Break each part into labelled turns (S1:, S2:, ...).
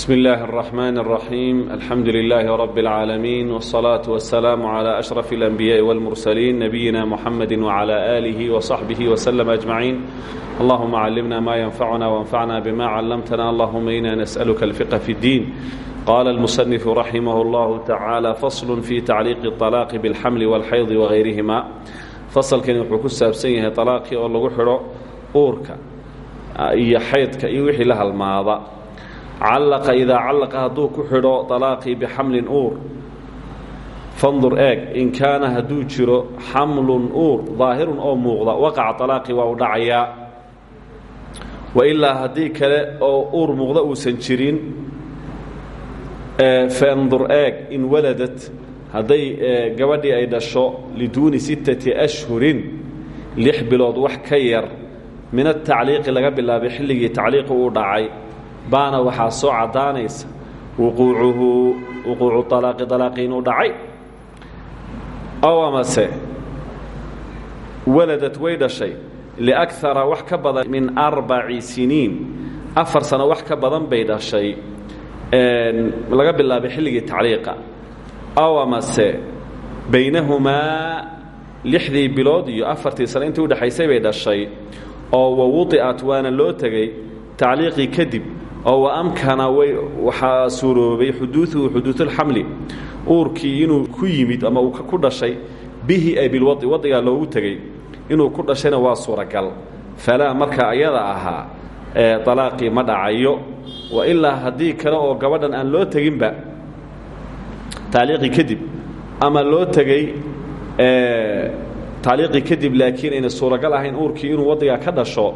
S1: بسم الله الرحمن الرحيم الحمد لله رب العالمين والصلاة والسلام على أشرف الأنبياء والمرسلين نبينا محمد وعلى آله وصحبه وسلم أجمعين اللهم علمنا ما ينفعنا وانفعنا بما علمتنا اللهم إنا نسألك الفقه في الدين قال المصنف رحمه الله تعالى فصل في تعليق الطلاق بالحمل والحيض وغيرهما فصل كان يحكو سابسيه طلاقي oo lagu xiro uurka iyo xaydka iyo wixii la halmaada callaqa idaa callaqa hadduu ku xidho طalaaqii bixamlin uur. Fandur eeg in kaana hadduu jiro xamlun uur daahirun oo muuqda waqaca طalaaqii waa u dhacayaa wailaa haddii kale oo uur muuqda uusan jirin fandur eeg in waladad hadday gabadhii ay dhasho liduuni sittati ashhurin lix bilood wax ka yar min atacliiqi laga bilaabay xilligii tacliiqi uu dhacay baana waxaa soo caddaanaysa wuquucuhu wuquucu alaaqi alaaqi inuu dhacay. Ow amase waladad way dhashay. Liakara wax ka badan min arbaci siniin. Afar sano wax ka badan bay dhashay. Laga bilaabay xilligii tacliiqa. Ow amase baynahumaa lixdii iyo afartii sano intii udhexaysay bay dhashay. Oo wawudi'at waana loo tegey tacliiqii kadib oo waamkana waxaa suuroobay xuduuuhu xuduuulxamli uurkii inuu ku yimid ama uu ku dhashay bihi ay bilwadi wadigaa loogu tegey. Inuu ku dhashayna waa suuragal. Falaa marka ayada ahaa alaaqii ma dhacayo. Wa ilaa haddii kale oo gabadhan aan loo teginba tacliiqii kadib ama loo tegey tacliiqii kadib laakiin ayna suuragal ahayn uurkii inuu wadigaa ka dhasho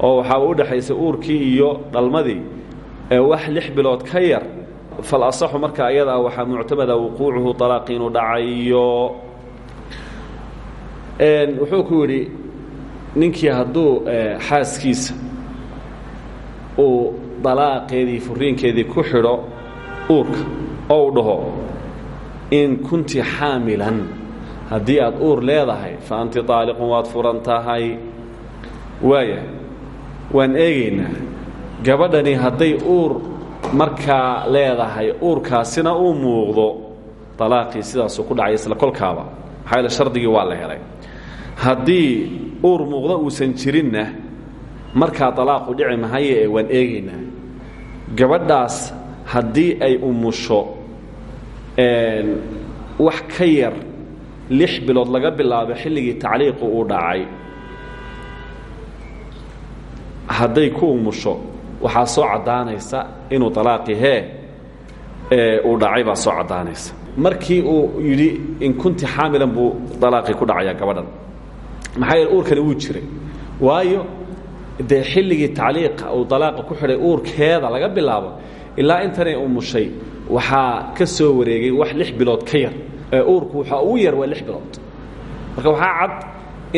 S1: oo waxaa u dhexaysay uurkii iyo dhalmadii wax lix bilood ka yar fal asaxu marka ayadaa waxaa muctamada wuquucuhu alaaqi inuu dhacayo wuxuu ku yidhi ninkii hadduu xaaskiisa uu dalaaqeedii furiinkeedii ku xidho uurka oo dhaho in kunti xaamilan haddii aad uur leedahay fa anti aaliqun waad furan tahay waan eegaynaa gabadhani hadday uur markaa leedahay uurkaasina uu muuqdo alaaqii sidaasuu ku dhacay isla kolkaaba. Maxaa yaele waa la helay. Haddii uur muuqdo uusan jirinna markaa alaaqu dhici mahaye waan eegaynaa. Gabadhaas haddii ay umusho wax ka yar lix bilood laga bilaabo xilligii tacliiqu uu dhacay hadday ku umusho waxaa soo caddaanaysa inuu alaaqii hee uu dhacay baa soo caddaanaysa. Markii uu yidhi in kunti xaamilan buu alaaqii ku dhacayaa gabadhan. Maxaa yeele uurkani wuu jiray. Waayo dee xilligii tacliiqa uu dalaaqa ku xidhay uurkeeda laga bilaabo ilaa intanay umushay waxaa ka soo wareegay wax lix bilood ka yar. Uurku waxaa ugu yar waa lix bilood. Marka waxaa cad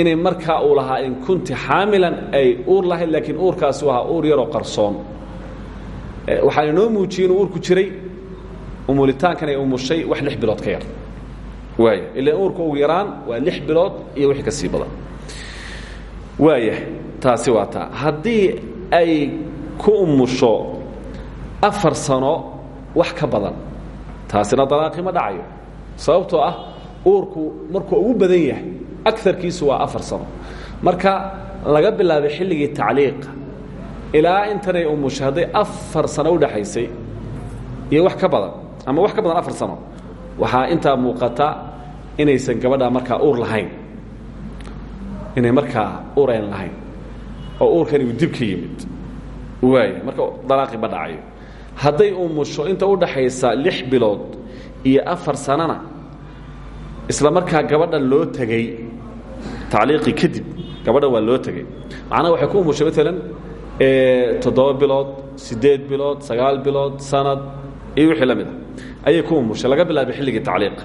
S1: inay markaa uu lahaa in kunti xaamilan ay uur lahayd laakiin uurkaasi u ahaa uur yaroo qarsoon. Waxaana noo muujiyey inuu uurku jiray umulitaankan ay umushay wax lix bilood ka yar. Waaya ilaan uurka ugu yaraan waa lix bilood iyo wixii ka sii badan. Waaya taasi waa taa. Haddii ay ku umusho afar sano wax ka badan taasina dalaaqi ma dhacayo. Sababtoo ah uurku markuu ugu badan yahay aarkiisu waa afar sano marka laga bilaabay xilligii tacliiqa ilaa intanay umushay hadday afar sano udhaxaysay iyo wax ka badan ama wax ka badan afar sano waxaa intaa muuqata inaysan gabadhaa markaa uur lahayn. Inay markaa uur ayn lahayn oo uurkani uu dib ka yimid. Waaya marka dalaaqi ma dhacayo. Hadday umusho inta udhaxaysa lix bilood iyo afar sanona isla markaa gabadhan loo tegey tacliiqii kadib gabadhan waa loo tegey macnaha waxay ku umushay maalan toddoba bilood siddeed bilood sagaal bilood sanad iyo wixii la mid a ayay ku umushay laga bilaabay xilligii tacliiqa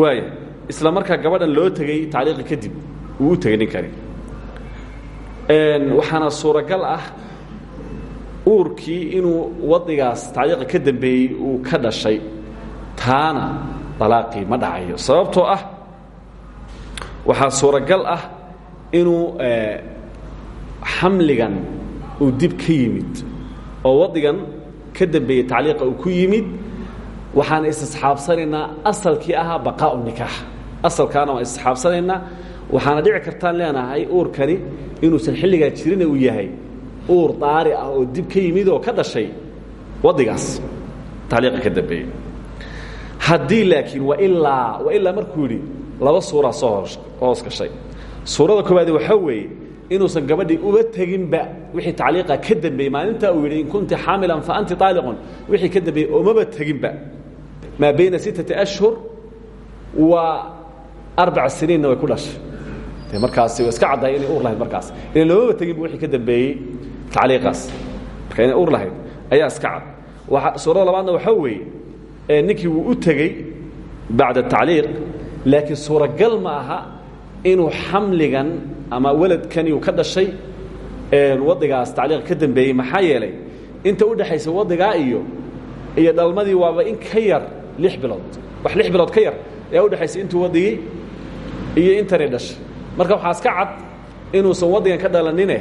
S1: waaya isla markaa gabadhan loo tegey tacliiqi kadib uu u tegey ninkani. Waxaana suuragal ah uurkii inuu wadigaas tacliiqa ka dambeeyey uu ka dhashay taana dalaaqii ma dhacayo. Sababtoo ah waxaa suuragal ah inuu xamligan uu dib ka yimid oo wadigan ka dambeeyey tacliiqa uu ku yimid. Waxaan istisxaabsanaynaa asalkii ahaa baqaau nikaax. Asalkaana waan istisxaabsanaynaa waxaana dhici kartaan leenahay uurkani inuusan xilligaa jirina uu yahay uur daari ah oo dib ka yimid oo ka dhashay waddigaas tacliiqa ka dambeeyey haddii laakiin wailaa wailaa markuu yidhi laba suuraa soo hoos gashay suurada koowaadi waxaa weeye inuusan gabadhii uba teginba wixii tacliiqa ka dambeeyey maalintaa uu yidhi in kunti xaamilan fa anti aaliqun wixii ka dambeeyey oomaba teginba. Maa bayna sittati ashhur wa arbac siniinna way ku dhashay. De markaasi wa iska caddahay inay uur lahayd markaas. Ilan loomaba teginba wixii ka dambeeyey tacliiqaas. Marka inay uur lahayd ayaa iska cad. Waa suurada labaadna waxaa weeye ninkii wuu u tegey bacda tacliiq laakiin suuragal ma aha inuu xamligan ama weladkani uu ka dhashay waddigaas tacliiq ka dambeeyey. Maxaa yeelay inta u dhexaysa waddigaa iyo iyo dhalmadii waaba in ka yar lix bilood wax lix bilood ka yar ayaa udhexaysa intuu waddigii iyo intani dhashay. Marka waxaa iska cad inuusan waddigan ka dhalanine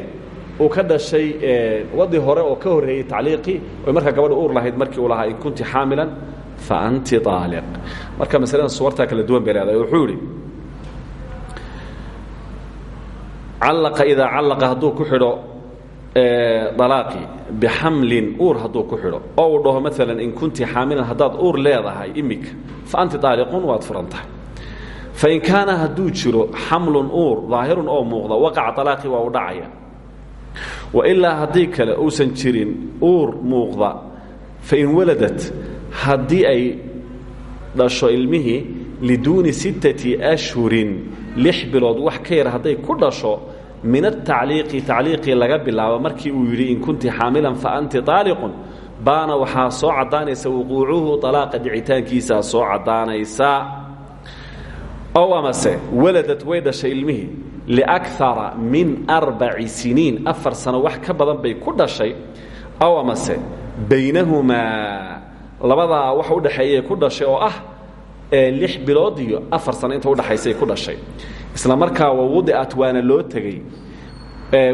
S1: uu ka dhashay waddi hore oo ka horreeyey tacliiqii oy markaa gabadha uur lahayd markii uu lahaa in kunti xaamilan fa anti aaliq marka masaladan suwartaa kala duwan bay leedahay wuxuu idhi callaqa idaa callaqa hadduu ku xidho dalaaqii bixamlin uur hadduu ku xidho oo uu dhaho maalan in kunti xaamilan haddaad uur leedahay imika fa anti aaliqun waad furan tahay fain kaana hadduu jiro xamlun uur daahirun oo muuqda waqaca alaaqii waa u dhacaya wailaa haddii kale uusan jirin uur muuqda fain waladat haddii ay dhasho ilmihii liduuni sittati ashhurin lix wax ka yar hadday ku dhasho min atacliiqi tacliiqii laga bilaabo markii uu yidhi in kunti xaamilan fa anti aaliqun baana waxaa soo caddaanaysa wuquucuhu alaaqa dhicitaankiisaa soo caddaanaysa. Ow amase waladad way dhashay ilmihii liakara min arbaci siniin afar sano wax ka badan bay ku dhashay. Ow amase baynahumaa labadaa wax udhaxeeyay ku dhashay oo ah lix bilood iyo afar sano inta udhaxaysay ku dhashay. Isla markaa wawudiat waana loo tegey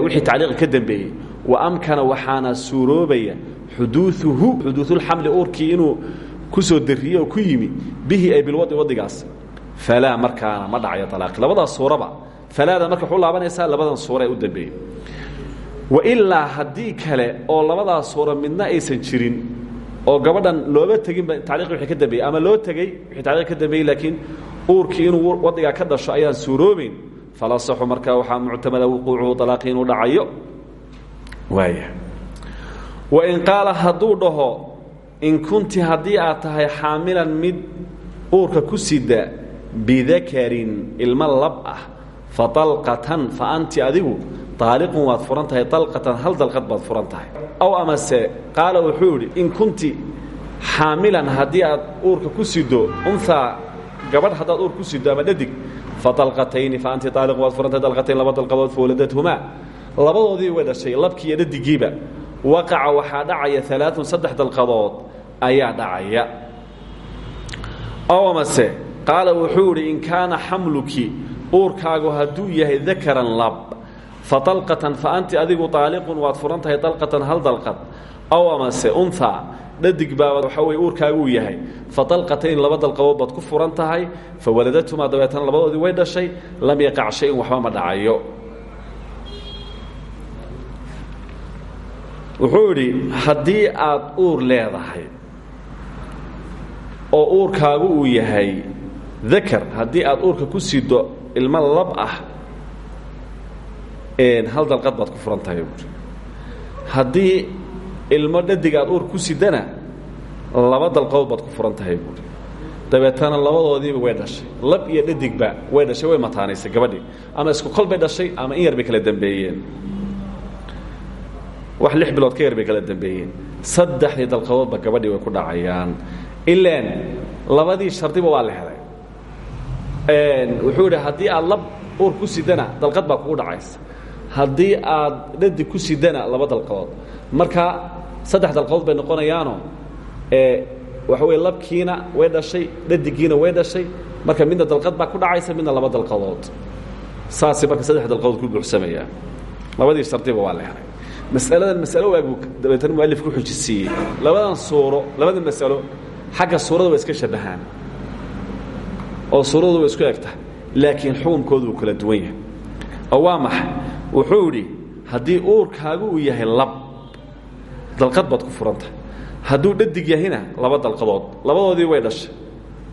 S1: wixii tacliiqa ka dambeeyey. Wa amkana waxaana suuroobaya xuduuuhu xuduuulxamli uurkii inuu ku soo dariye oo ku yimi bihi ay bilwadi wadigaas. Falaa markaana ma dhacayo alaaqi labadaas suuraba falaada marka laabanaysaa labadan suura ee u dambeeyey. Wailaa haddii kale oo labadaas suura midna aysan jirin oo gabadhan looba teginba tacliiqi wixii ka dambeeyey. Ama loo tegey wixii tacliiq ka dambeeyey laakiin uurkii inuu waddigaa ka dhasho ayaan suuroobayn falasaxu markaa waxaa muctamada wuquucuhu alaaqi inuu dhacayo. Waaya wain qaala hadduu dhaho in kunti haddii aad tahay xaamilan mid uurka ku sida bidakarin ilmo lab ah fa alqatan fa anti adigu aaliqun waad furan tahay alqatan hal dalqad baad furan tahay aw amase qaala wuxuu in kunti xaamilan haddii aad uurka ku sido unhaa gabadh haddaad uur ku sido ama dhadig fa alqatayni fa anti aaliqun waad furan tahay laba dalqadood fawladadhumaa labadoodii way dhashay labkii iyo dhadigiiba waqaca waxaa dhacaya alaaun saddex dalqadood ayaa dhacaya aw amase qaala wuxuu idhi in kaana xamluki uurkaagu hadduu yahay dakaran lab fa alqatan fa anti adigu aaliqun waad furan tahay dalqatan hal dalqad aw amase unha dhadig baa waxa weye uurkaaguu yahay. Fa dalqatayn laba dalqadood baad ku furan fa waladatumaa dabeetana labadoodii way dhashay. Lam yaqac shay-un waxba ma dhacayo. Wuxuu idhi aad uur leedahay oo uurkaagu uu yahay dakar haddii aad uurka ku sido ilmo lab ah hal dalqad baad ku furan tahay buui haddii ilmo dhadig aad uur ku sidana laba dalqadood baad ku furan tahay buui dabeetana labadoodiiba way dhashay. Lab iyo dhadigba way dhashay way mataanaysay gabadhii ama isku kol bay dhashay ama in yar bay kala dambeeyeen. Wax lix bilood ka yar bay kala dambeeyeen. Saddexdii dalqadoodba gabadhii way ku dhacayaan. Ilaan labadii shardiba waa la helay. Wuxuu idhi haddii aad lab uur ku sidana dalqad baa kugu dhacaysa haddii aad dhadig ku sidana laba dalqadood. Marka saddex dalqadood bay noqonayaano waxa wey labkiina way dhashay dhadigiina way dhashay. Marka midna dalqad baa ku dhacaysa midna laba dalqadood. Saasay marka saddex dalqadood ku buuxsamayaa labadii shardiba waa la helay. Masaladan masalo waag buu dabeetana mualif ku xujisiiyey labadan suuro labadan masalo xagga suurada waa iska shabahaan. Oo suuradu waa isku egta laakiin xukunkoodu wuu kala duwan yahay. Oo waa maxay wuxuu idhi haddii uurkaagu uu yahay lab dalqad baad ku furantahay hadduu dhadig yahayna laba dalqadood labadoodii way dhashay.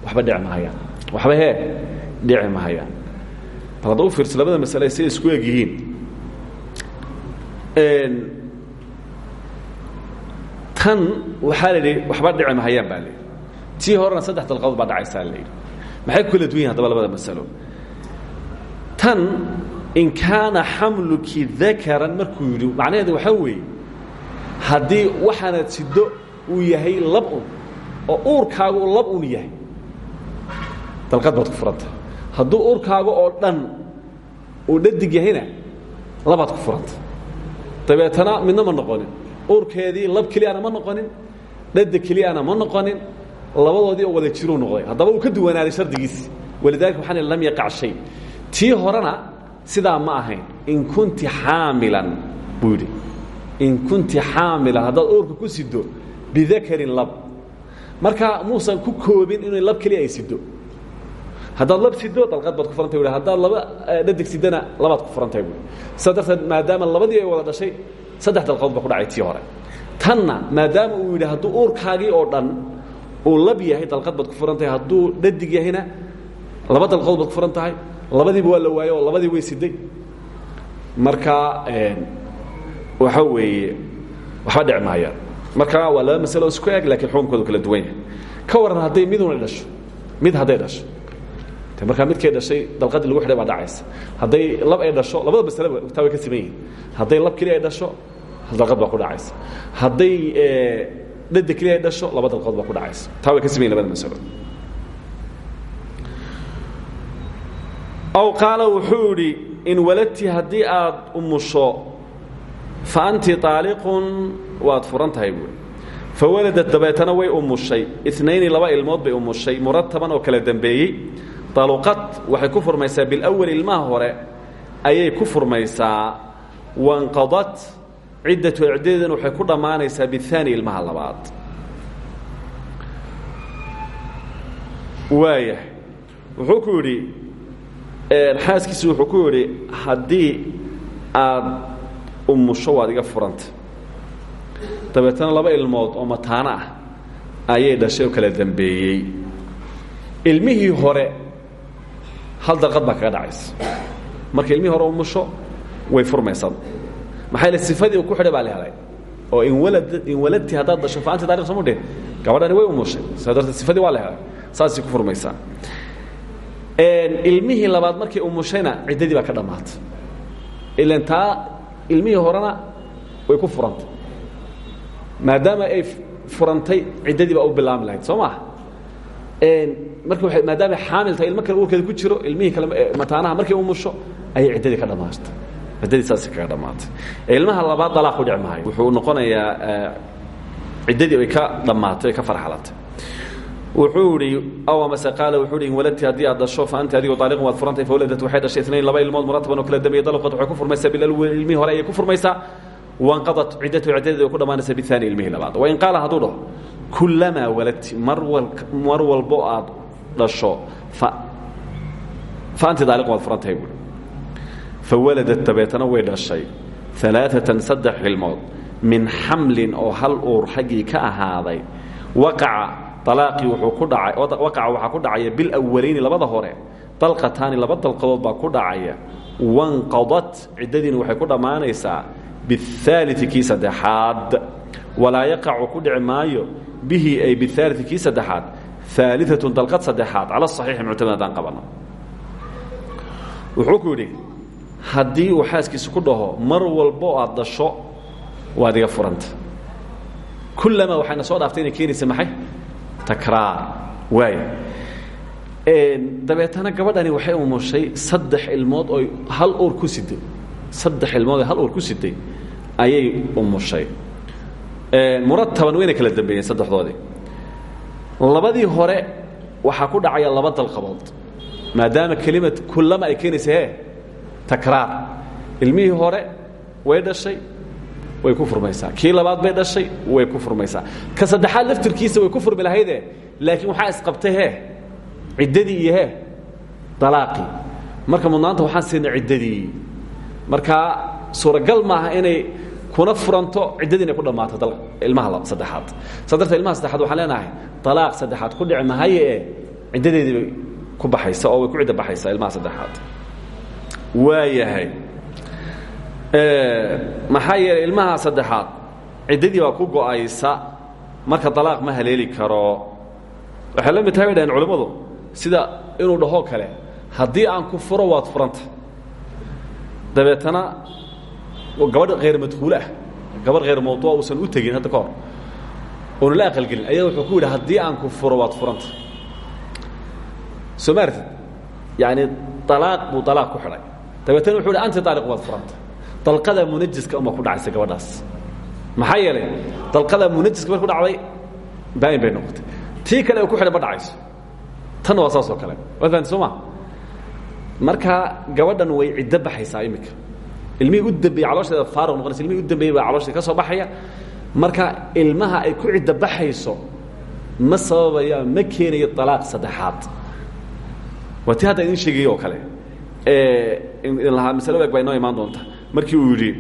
S1: Waxba dhici mahayaan waxba hee dhici mahayaan bal hadda u fiirsa labada masale siday isku eg yihiin. Tan waxaa la yidhi waxba dhici mahayaan baa la yidhi. Tii horena saddex dalqadood baa dhacaysaa la yidhi. Maxay ku kala duwan yihiin hadaba labada masalo? Tan in kaana xamluki dakaran markuu yidhi macnaheedu waxaa weeye haddii waxaanad sido uu yahay lab un oo uurkaagu uu lab un yahay. Dalqad baad ku furanta. Hadduu uurkaaga oo dhan uu dhadig yahayna labaad ku furanta. Dabeetana midna ma noqonin. Uurkeedii lab keliyana ma noqonin dhadig keliyana ma noqonin labadoodii oo wada jiruu noqday. Haddaba uu ka duwanaaday shardigiisi walidalika waxaan lam yaqac shay. Tii horena sidaa ma ahayn in kunti xaamilan buu yidhi. In kunti xaamilan haddaad uurka ku sido bidakarin lab. Marka muusan ku koobin inay lab keliya ay sido haddaad lab sido dalqad baad ku furantay bu haddaad laba dhadig sidana labaad ku furantay bu sidaa darteed maadaama labadii ay wada dhashay saddex dalqadood ba ku dhacay tii hore. Tanna maadaama uu yidhi hadduu uurkaagii oo dhan uu lab yahay dalqad baad ku furan tahay hadduu dhadig yahayna laba dalqadood baad ku furan tahay labadiiba waa la waaye oo labadii way siday. Marka waxa weeye waxba dhici maayaan marka waa laba masalo isku eg lakiin xukunkoodu kala duwan yahay. Ka waran hadday miduna dhasho mid hadday dhasho. Markaa midkay dhashay dalqadii lagu xidhay baa dhacaysa. Hadday lab ay dhasho labada masaleba taa way ka siman yihiin hadday lab keliya ay dhasho hal dalqad baa ku dhacaysa. Hadday dhada keliya ay dhasho laba dalqadood baa ku dhacaysa. Taa way ka siman yihiin labada masalo aw qaala wuxuu in waladti haddii aad umusho fa anti aaliqun waad furan tahay buui fa waladad dabeetana way umushay inayni laba ilmood bay umushay murataban oo kala dembeeyey daluqad waxay ku furmaysaa bilawal ilmaha hore ayay ku furmaysaa. Wanqadat ciddatu icdadeedana waxay ku dhammaanaysaa biaani ilmaha labaad. Waaya wuxuu ku yidhi xaaskiisi wuxuu ku yidhi haddii aad umusho waad iga furanta dabeetana laba ilmood oo mataano ah ayay dhashay oo kala dambeeyey. Ilmihii hore hal dalqad baa kaga dhacaysa. Marka ilmihii hore umusho way furmaysaa maxaa yl sifadii uu ku xidhay baa la helay. Oo in walad in waladti haddaad dhasho fa anti taariq somu dheh gabadhani way umushay saa darteed sifadii waa la helay. Saasay ku furmaysaa ilmihii labaad markay umushayna ciddadii baa ka dhammaatay ilan taa ilmihii horena way ku furantay. Maadaama ay furantay ciddadii baa u bilaami lahayd soo maa marka maadaama xaamil tahay ilmo kale uurkeeda ku jiro ilmihii kale mataanaha markay umusho ayay ciddadii ka dhammaatay. Ciddadii saasay kaga dhammaatay. Ilmaha labaad dalaaq u dhici maayo wuxuu noqonayaa ciddadii ay ka dhammaatay ay ka farxalatay wuxuu idhi aw amase qaala wuxuu hi waladti haddii aad dhasho fa anti adigoo aaliqun waad furantay fawladat waxay dhashay inayn laba ilmood murataban oo kala dambeeyey dalqad waxay ku furmaysaa bilawel ilmihii hore ayay ku furmaysaa wanqadat ciddatu ciddadeeda way ku dhammaanaysaa biaani ilmihii labaad. Wain qaala hadduu dhaho kullamaa waladti mar wal mar walbo aad dhasho fa anti daaliqun waad furantahay buui fa waladat dabeetana way dhashay alaaatan saddex ilmood min xamlin oo hal uur xaggii ka ahaaday waqaca alaaqii wuxuu ku dhacay waqaca waxaa ku dhacaya bilawaliini labada hore dalqataani laba dalqadood baa ku dhacaya. Wanqadat ciddadiina waxay ku dhammaanaysaa biaalii kii saddexaad. Walaa yaqacu ku dhici maayo bihi ay biaalii kii saddexaad aaliatun dalqad saddexaad cala saxiixi muctamad haddaan qabano. Wuxuu ku yidhi haddii uu xaaskiisa ku dhaho mar walbo aad dhasho waad iga furanta. Kullamaa waxayna soo dhaaftay inay keenaysa maxay takraar waaya dabeetana gabadhani waxay umushay saddex ilmood oo hal uur ku siday saddex ilmood oo hal uur ku siday ayay umushay murataban wayna kala dambeeyeen saddexdoodii. Labadii hore waxaa ku dhacaya laba dalqabood maadaama kelimad kullama ay keenaysa he takraar. Hore way dhashay way ku furmaysaa. Kii labaad bay dhashay way ku furmaysaa. Ka saddexaad laftirkiisa way ku furmi lahayde laakiin waxaa isqabtay he ciddadii iyo he dalaaqii. Marka mudnaanta waxaan siinay ciddadii. Markaa suuragal maaha inay kuna furanto ciddadii inay ku dhammaato ilmaha saddexaad. Saa darteed ilmaha saddexaad waxaan leenahay dalaaq saddexaad ku dhici mahaye ee ciddadeedii bay ku baxaysa oo way ku ciddo baxaysaa ilmaha saddexaad. Waayahay maxaa yeelay ilmaha saddexaad ciddadii baa ku go'aysa marka dalaaq ma haleeli karo. Waxay la mid tahay bay dhaheen culimmadu sida inuu dhahoo kale haddii aan ku furo waad furanta. Dabeetana gabadh khayr madkuule ah gabadh khayr mawduuca uusan u tegin hadda ka hor. Oona la aqalgelin ayaa wuxuu ku yidhi haddii aan ku furo waad furanta. Soo ma artid yaani alaaq buu alaaq ku xidhay. Dabeetana wuxuu hi anti aaliq waad furanta dalqada munajiska uma ku dhacaysa gabadhaas. Maxaa yeelay dalqada munajiska mar ku dhacday baain bay noqotay. Tii kale u ku xidhay ma dhacayso. Tan waa saas oo kale. Waad fahanti soo ma? Marka gabadhan way ciddo baxaysaa iminka ilmihii u dambeeyey caloosheeda faaruq noqonaysa ilmihii u dambeeyey baa caloosheeda ka soo baxaya. Marka ilmaha ay ku ciddo baxayso ma sababaya ma keenayo alaaq saddexaad. Waa ti hadda idin sheegay oo kale. Lahaa masalo eeg baa inoo imaan doonta markii uu yidhi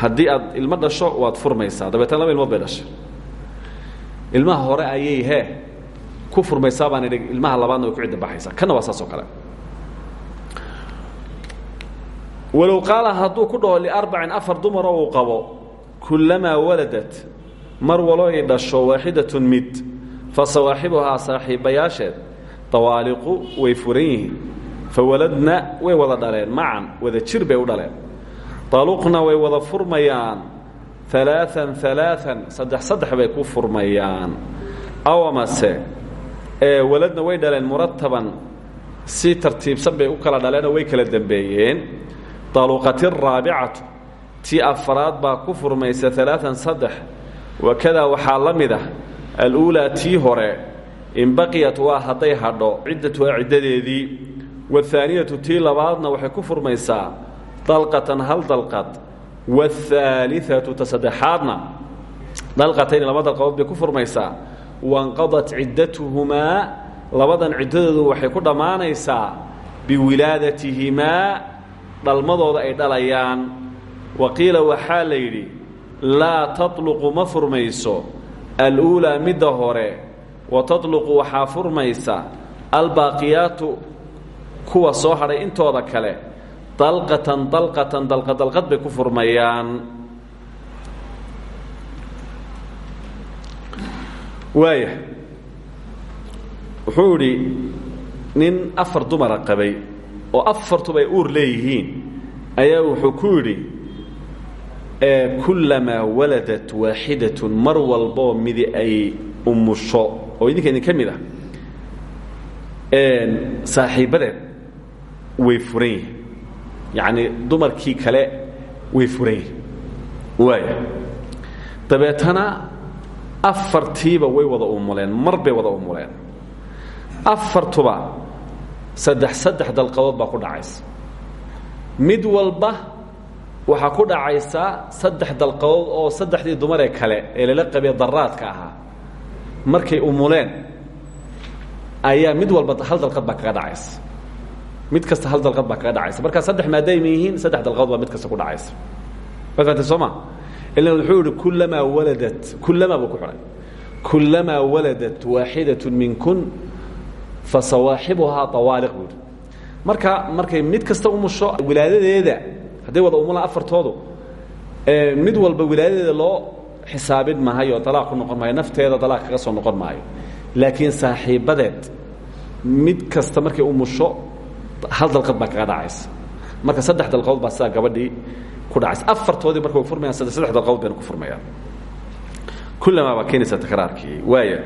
S1: haddii aad ilmo dhasho waad furmaysaa. Dabeetana laba ilmood bay ilmaha hore ayay he ku furmaysaa baan idhi ilmaha labaadna ku cidda baxaysaa. Kanna waa saas kale. Walow qaala hadduu ku dhaho liarbacin afar dumaroo uu qabo kullamaa waladat mar walo ay dhasho waaxidatun mid fa sawaaxibuhaa saaxiibayaasheed dawaaliqu way furan fawaladna way wada dhaleen macan wada jir bay u dhaleen. Daluqna way wada furmayaan. Alaaan alaaan saddex saddex bay ku furmayaan. Awamase ee waladna way dhaleen murataban si tartiibsan bay u kala dhaleenoo way kala dembeeyeen daluqati raabicatu tii afaraad baa ku furmaysa alaaan saddex. Wakadaa waxaa la mid ah aluulaa tii hore in baqiyat waa hadday hadho ciddatuhaa ciddadeedii wahaaniyatu tii labaadna waxay ku furmaysaa dalqatan hal dalqad wahaaliatu ta saddexaadna dalqatayni laba dalqadood bay ku furmaysaa wanqadat ciddatuhumaa labadan ciddadoodu waxay ku dhammaanaysaa biwilaadatihimaa dhalmadooda ay dhalayaan wa qiila waxaa la yidhi laa tatluqu ma furmayso aluulaa midda hore wa waxaa furmaysa albaaqiyaatu kuwa soo hadhay intooda kale dalqatan dalqatan dalqad dalqad bay ku furmayaan. Waaya wuxuu nin afar dumara qabay oo afartuba ay uur leeyihiin ayaa wuxuu ku yidhi kullamaa waladat waaxidatun mar walboo midi ay umusho oo idinka idin ka mid ah way furan yihiin yacnii dumarkii kale way furan yihiin waaya dabeetana afartiiba way wada umuleen mar wada umuleen. Afartuba saddex saddex dalqadood baa ku dhacaysa. Mid walba waxaa ku dhacaysaa saddex dalqadood oo saddexdii dumaree kale ee lala qabee daraadka ahaa. Markay umuleen ayaa mid walba hal dalqad baa kaga dhacaysa mid kasta hal dalqad baa kaga dhacaysa. Markaa saddex maadaama yihiin saddex dalqadood baa mid kasta ku dhacaysa. Waad fahamtay soo ma? Ila wuxuu yihi kullamaa waladat kullamaa buu ku xidhay. Kullamaa waladat waaxidatun minkun fa sawaaxibuhaa awaaliq buu yidhi. Marka markay mid kasta umusho wilaadadeeda hadday wada umulaan afartoodu mid walba wilaadadeeda loo xisaabin maayo alaaq ku noqon maayo nafteeda alaaq kaga soo noqon maayo. Laakiin saaxiibbadeed mid kasta markay umusho hal dalqad baa kaga dhacaysa. Marka saddex dalqadood baa sidaa gabadhii ku dhacaysa. Afartoodii marka way furmayaan saddex dalqadood bayna ku furmayaan kullamaa baa keenaysa takraarkii. Waaya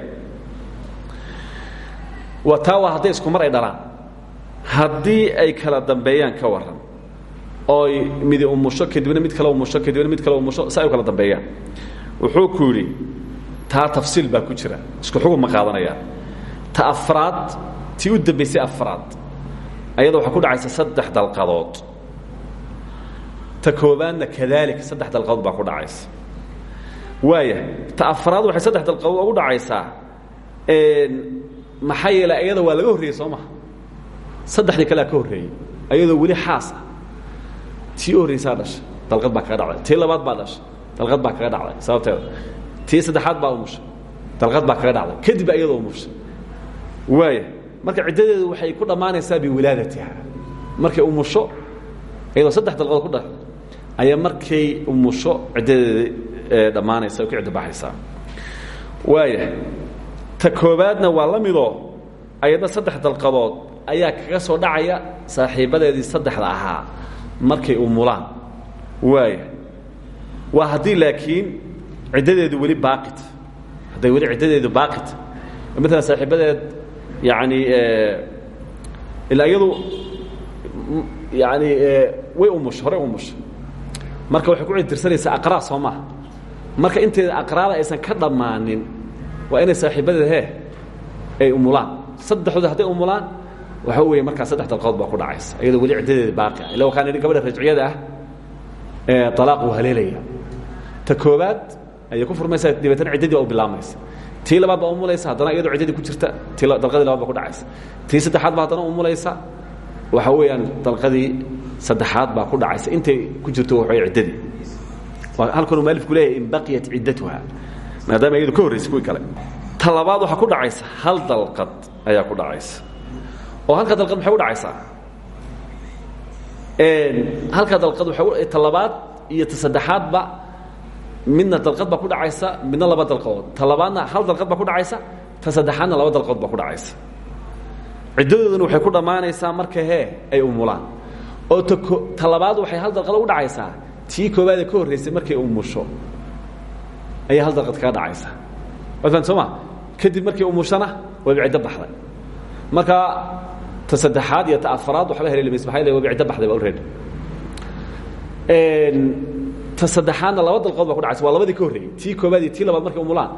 S1: waa taa waa hadday isku mar ay dhalaan. Haddii ay kala dambeeyaan ka waran ooy midi umusho kadibna mid kale umusho kadibna mid kale umusho si ay u kala dambeeyaan. Wuxuu ku yidhi taa tafsiil baa ku jira. Isku xugum ma qaadanayaan. Ta afraad tii u dambaysay afraad ayada waxaa ku dhacaysa saddex dalqadood. Ta koobaadna kadalik saddex dalqadood baa ku dhacaysa. Waaya ta afraad waxay saddex dalqadood ugu dhacaysaa maxaa yeele iyada waa laga horreeyey soo maha saddexdii kalea ka horreeyey ayadoo weli xaas ah. Tii u horreysaa dhashay dalqad baa kaga dhacday. Tii labaad baa dhashay dalqad baa kaga dhacday sababteeda tii saddexaad baa umushay dalqad baa kaga dhacday. Kadib iyadoo umushay waaya marka ciddadeedu waxay ku dhammaanaysaa biwilaadatiha markay umusho iyadoo saddex dalqadood ku dhashay ayaa markay umusho ciddadeeda dhammaanaysa ku ciddo baxaysaa. Waaya ta koobaadna waa la midoo ayadna saddex dalqadood ayaa kaga soo dhacaya saaxiibadeedii saddexda ahaa markay umulaan waaya waa haddii laakiin ciddadeedu weli baaqit hadday weli ciddadeedu baaqit maalan saaxiibadeed yani ilaa iyadu yani way umushay horey umushay marka waxay ku cidtirsanaysaa aqraa soo maaha marka inteeda aqraada aysan ka dhammaanin waa inay saaxiibadeed he ay umulaan. Saddexdooda hadday umulaan waxa weeye markaa saddex dalqood baa ku dhacaysa. Iyadoo weli ciddadeeda baaqi ah illa wakaan idhi gabadha rajciyada ah ee alaaq uu haleelaya. Ta koobaad ayay ku furmaysaa dabeetana ciddadii baa u bilaabmaysa tii labaad baa umulaysa haddana iyadoo ciddadii ku jirta ti dalqadii labaad baa ku dhacaysa. Tii saddexaad baa haddana umulaysa waxa weeyaan dalqadii saddexaad baa ku dhacaysa. Intay ku jirto waxaway ciddadii. Waa halkanuu maalifku leeyahay in baqiyat ciddatuha. Maadaama iyadu ka horraysay kuwii kale. Ta labaad waxaa ku dhacaysa hal dalqad ayaa ku dhacaysa. Oo halka dalqad maxay u dhacaysaa? Halka dalqad ta labaad iyo ta saddexaadba midna dalqad baa ku dhacaysa midna laba dalqadood. Ta labaadna hal dalqad baa ku dhacaysa ta saddexaadna laba dalqadood baa ku dhacaysa. Ciddadooduna waxay ku dhammaanaysaa marka hee ay umulaan. Oo ta ta labaad waxay hal dalqad ugu dhacaysaa tii koobaadee ka horraysay markay umusho ayay hal dalqad kaga dhacaysa waad fahamta soo ma? Kadib markay umushana wayba ciddo baxday. Marka ta saddexaad iyo ta afaraad waxba haleeli maysa maxaa yeele wayba ciddo baxday ba already ta saddexaadna laba dalqood baa ku dhacaysa. Waa labadii ka horreeyey. Tii koobaad iyo tii labaad markay umulaan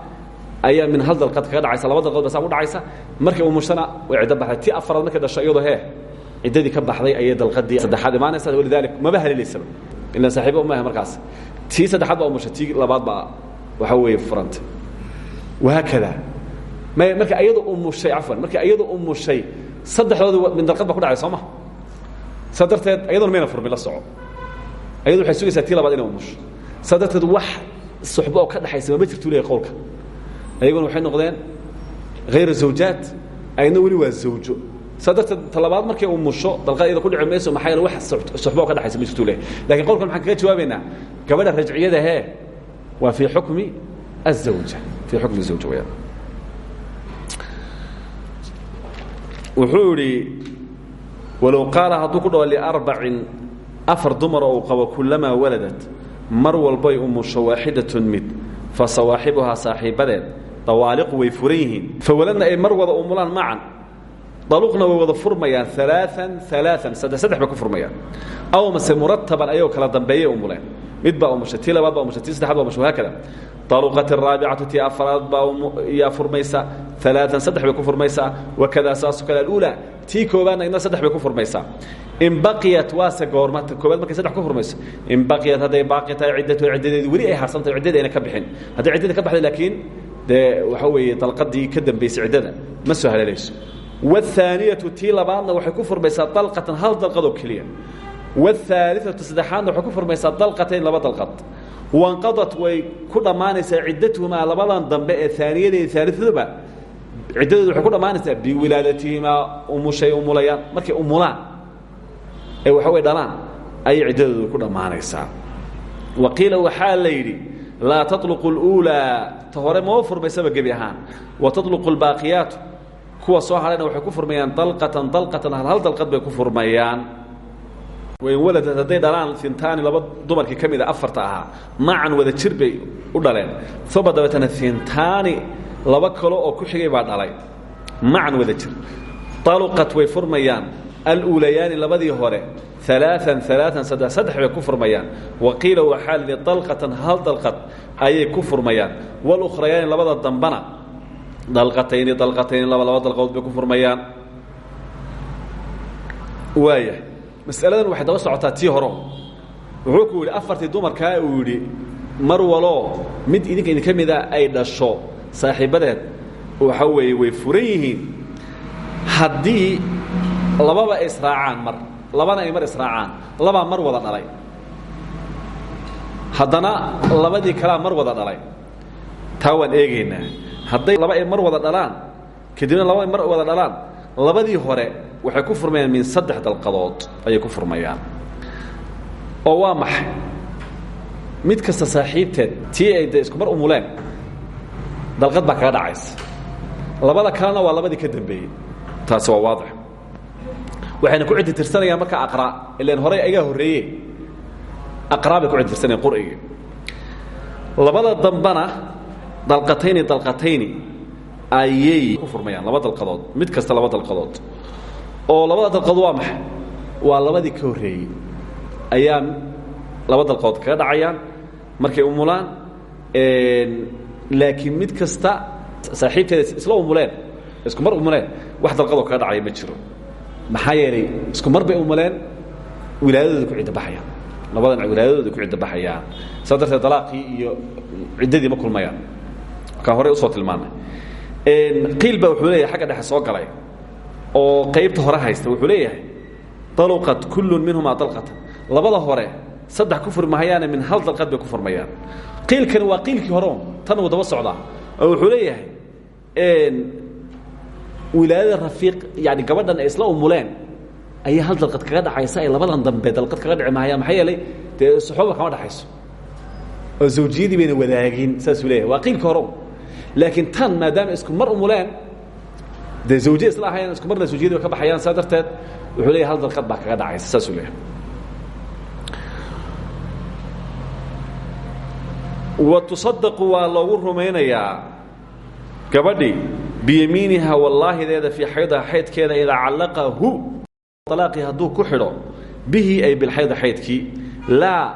S1: ayaa min hal dalqad kaga dhacaysa. Laba dalqood ba saa ku dhacaysa. Markay umushana way ciddo baxday. Tii afaraad markay dhasho iyadoo hee ciddadii ka baxday ayay dalqadii saddexaad imaanaysa walidalik maba haleelaysaba ilaan saaxiibo umaha markaas. Tii saddexaad baa umushay tii labaad baa waxa weeye furantay wahaakada m marka iyadu umushay cafwan marka iyadu umushay saddexdooda min dalqad ba ku dhacay soo ma? Saa darteed iyaduna mayna furmin la soco ayadu waay sugaysaa ti labaad inay umusho saa darteed wax suxba oo ka dhaxaysaba ma jirtuu leeyahy qowlka. Ayaguna waxay noqdeen hayra zawjaad ayadna weli waa zawjo. Saa darteed talabaad markay umusho dalqadyada kudhici mayso maxaa yeele wax suxba oo ka dhexaysa ma jirtuu leeyahy lakiin qolkan maxaan kaga jawaabaynaa gabadha rajciyadahee waa fii xukmi azawja fii xukmi zawja weyaan wuxuu idhi walow qaala hadduu ku dhaho liarbacin afar dumar oo uu qabo kulamaa waladat mar walbay umusho waaxidatun mid fa sawaaxibuhaa saaxiibadeed dawaaliqu way furan yihiin. Fawaladna ay mar wada umulaan macan daluqna way wada furmayaan alaaan alaaan saddex saddex bay ku furmayaan. Aw mase murataban ayagoo kala dambeeyay umuleen mid baa umushay tii labaad baa umushay tii saddexaad baa umushay wahaakada daluqat araabicatu tii afaraad baa yaa furmaysa alaaan saddex bay ku furmaysaa wakada saasoo kale aluulaa tii koobaadna idna saddex bay ku furmaysaa. In baqiyat waase goorma koobaad markay saddex ku furmayso in baqiyat hadday baaqi tahay ciddatu ciddadeedi weli ay harsan tahay ciddada ayna ka bixin. Hadday ciddada ka baxday laakiin dee waxa weeye dalqadii ka dambaysay ciddada ma soo haleelayso waathaaniyatu tii labaadna waxay ku furmaysaa dalqatan hal dalqadoo keliya waathaaliatu saddexaadna waxay ku furmaysaa dalqatayn laba dalqad wanqadat way ku dhammaanaysaa ciddatuhumaa labadan dambe ee aaniyada iyo aaliaduba ciddadooda waxay ku dhammaanaysaa biwilaadatihimaa umushay umulayaan markay umulaan ee waxa way dhalaan ayay ciddadooda ku dhammaanaysaa wa qiila waxaa la yidhi laa taطluqu اluulaa ta hore mama furmaysaba gebi ahaan wa taطluqu اlbaaqiyaatu kuwa soo hadhayna waxay ku furmayaan dalqatan dalqatan hal hal dalqad bay ku furmayaan waladad hadday dhalaan intaani laba dumarkii ka mida afarta ahaa. Macan wada jir u dhaleen. Uma dabeetana intaani laba kalo oo ku xigay baa dhalay. Macan wada jir. Aluqat way furmayaan. Aluulayaani labadii hore alaaan alaaan saddex saddex bay ku furmayaan. Wa qiila waxaa lihi dalqatan hal dalqad ayay ku furmayaan. Walukhrayaani labada dambana dalqatayni dalqatayni laba laba dalqood ku furmayaan. Waaya masaladan waxay daba socotaa tii horo wuxuu ku yidhi afartii dumarkaa uu yidhi mar waloo mid idinka idinka mida ay dhasho saaxiibbadeed waxa weeye way furan yihiin. Haddii israacaan mar labana ay mar israacaan labaa mar wada dhalay. Haddana labadii kalaa mar wada dhalay. Taa waan eegaynaa. Hadday laba ay mar wada dhalaan kadibna laba ay mar wada dhalaan labadii hore waxay ku furmayaan min saddex dalqadood ayay ku furmayaan. Oo waa maxay? Mid kasta saaxiibteed tii ay de isku mar umuleen dalqad baa kaga dhacaysa. Labada kalena waa labadii ka dambeeyey. Taasi waa waadix. Waxayna ku ciddi tirsanayaan marka aqraa ilan horey agaa horreeye aqraa bay ku ciddi tirsanayaan qur'igii. Labada dambana dalqatayni dalqatayni ayay ku furmayaan laba dalqadood mid kasta laba dalqadood. Oo labada dalqadood waa maxay? Waa labadii ka horreeyey ayaa laba dalqadood kaga dhacayaan markay umulaan laakiin mid kasta saaxiibteeda isla umuleen isku mar umuleen wax dalqadoo kaga dhacaya ma jiro. Maxaa yeelay isku mar bay umuleen wilaadadooda ku cidda baxayaan. Labadan wilaadadooda ku cidda baxayaan. Saa darteed dalaaqii iyo ciddadii ma kulmayaan. Kaa horey u soo tilmaanay qiil baa wuxuu leeyahay xagga dhexe soo galay oo qaybta hore haysta wuxuu leeyahay daluqat kullun minhumaa dalqatan labada hore saddex ku furmahayaane min hal dalqad bay ku furmayaan. Qiilkani waa qiilkii hore tan uu daba socdaa. Oo wuxuu leeyahay wilaayada rafiiq yani gabadhan ay isla umuleen ayaa hal dalqad kaga dhacaysa ay labadan dambe dalqad kaga dhici mahayaan maxaa yeelay dee suxooba kama dhexayso oo zawjiyadii bayna wadaagin saasuu leeyahay waa qiilka hore laakiin tan maadaama isku mar umuleen dee zawjiya isla ahayaan isku marna zawjiyadii ba ka baxayaan saa darteed wuxuu leeyahay hal dalqad baa kaga dhacaysa saasuu leeyahay. Wa tusadaqu waa loogu rumaynayaa gabadhii biyamiiniha wallaahideeda fii xaydaha xaydkeeda idaa callaqahu alaaqii hadduu ku xidho bihi ay bilxayda xaydkii laa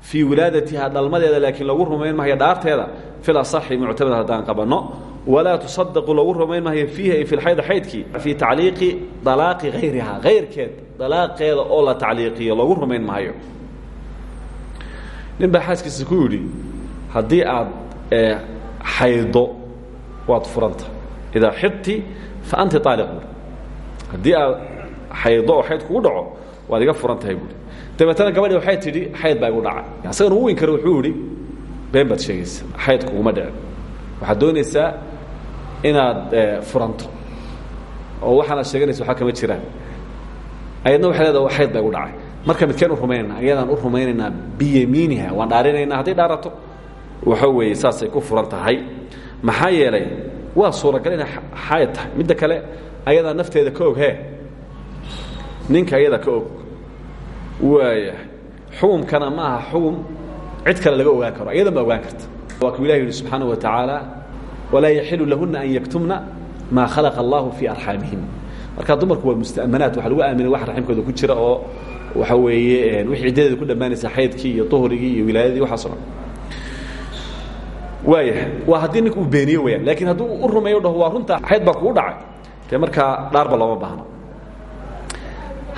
S1: fii wilaadatiha dhalmadeeda laakiin lagu rumayn mahayo dhaarteeda fil asaxi muctamad haddaan qabanno. Walaa tusadaqu lagu rumayn mahayo fiihi ay filxayda xaydkii fii tacliiqi dalaaqi hayriha hayrkeed dalaaqeeda oo la tacliiqiyo lagu rumayn mahayo nin baa xaaskiisa ku yidhi haddii aad xaydo waad furanta. Idaa xidti fa anti aaliqun haddii aad xaydo oo xayd kugu dhaco waad iga furan tahay buui dabeetana gabadhi waxay tidhi xayd baa igu dhacay. Asagana u weyn kare wuxuu idhi been baad sheegaysa xayd kuguma dhicin waxaad doonaysaa inaad furanto. Oo waxaanaad sheeganaysa waxaa kama jiraan. Ayadna waxay leedaha xayd baa igu dhacay. Marka midkeen u rumaynaynaa ayadaan u rumaynaynaa biyamiiniha waan dhaarinaynaa hadday dhaarato. Waxa weeye saasay ku furan tahay. Maxaa yeelay waa suuragal inay xayd tahay. Midda kale ayadaa nafteeda ka og he ninka ayada ka og. Waaya xukumkana ma aha xukum cid kale laga ogaan karo ayadan baa ogaan karta waa kuu ilah subxaanaه wa tacaala walaa yaxilu lahuna an yaktumna maa khalaqa allahu fii arxaamihim. Marka dumarku waa musta'manaat waxa lagu aaminay wax raximkooda ku jira oo waxa weeye wixii ciddadeeda ku dhammaanaysa xaydkii iyo duhrigii iyo wilaayadii waxaas o dhan waaya waa haddii beeniyo weyaan laakiin hadduu u rumeeyo waa runta xayd baa kugu dhacay. Dee dhaarba looma baahno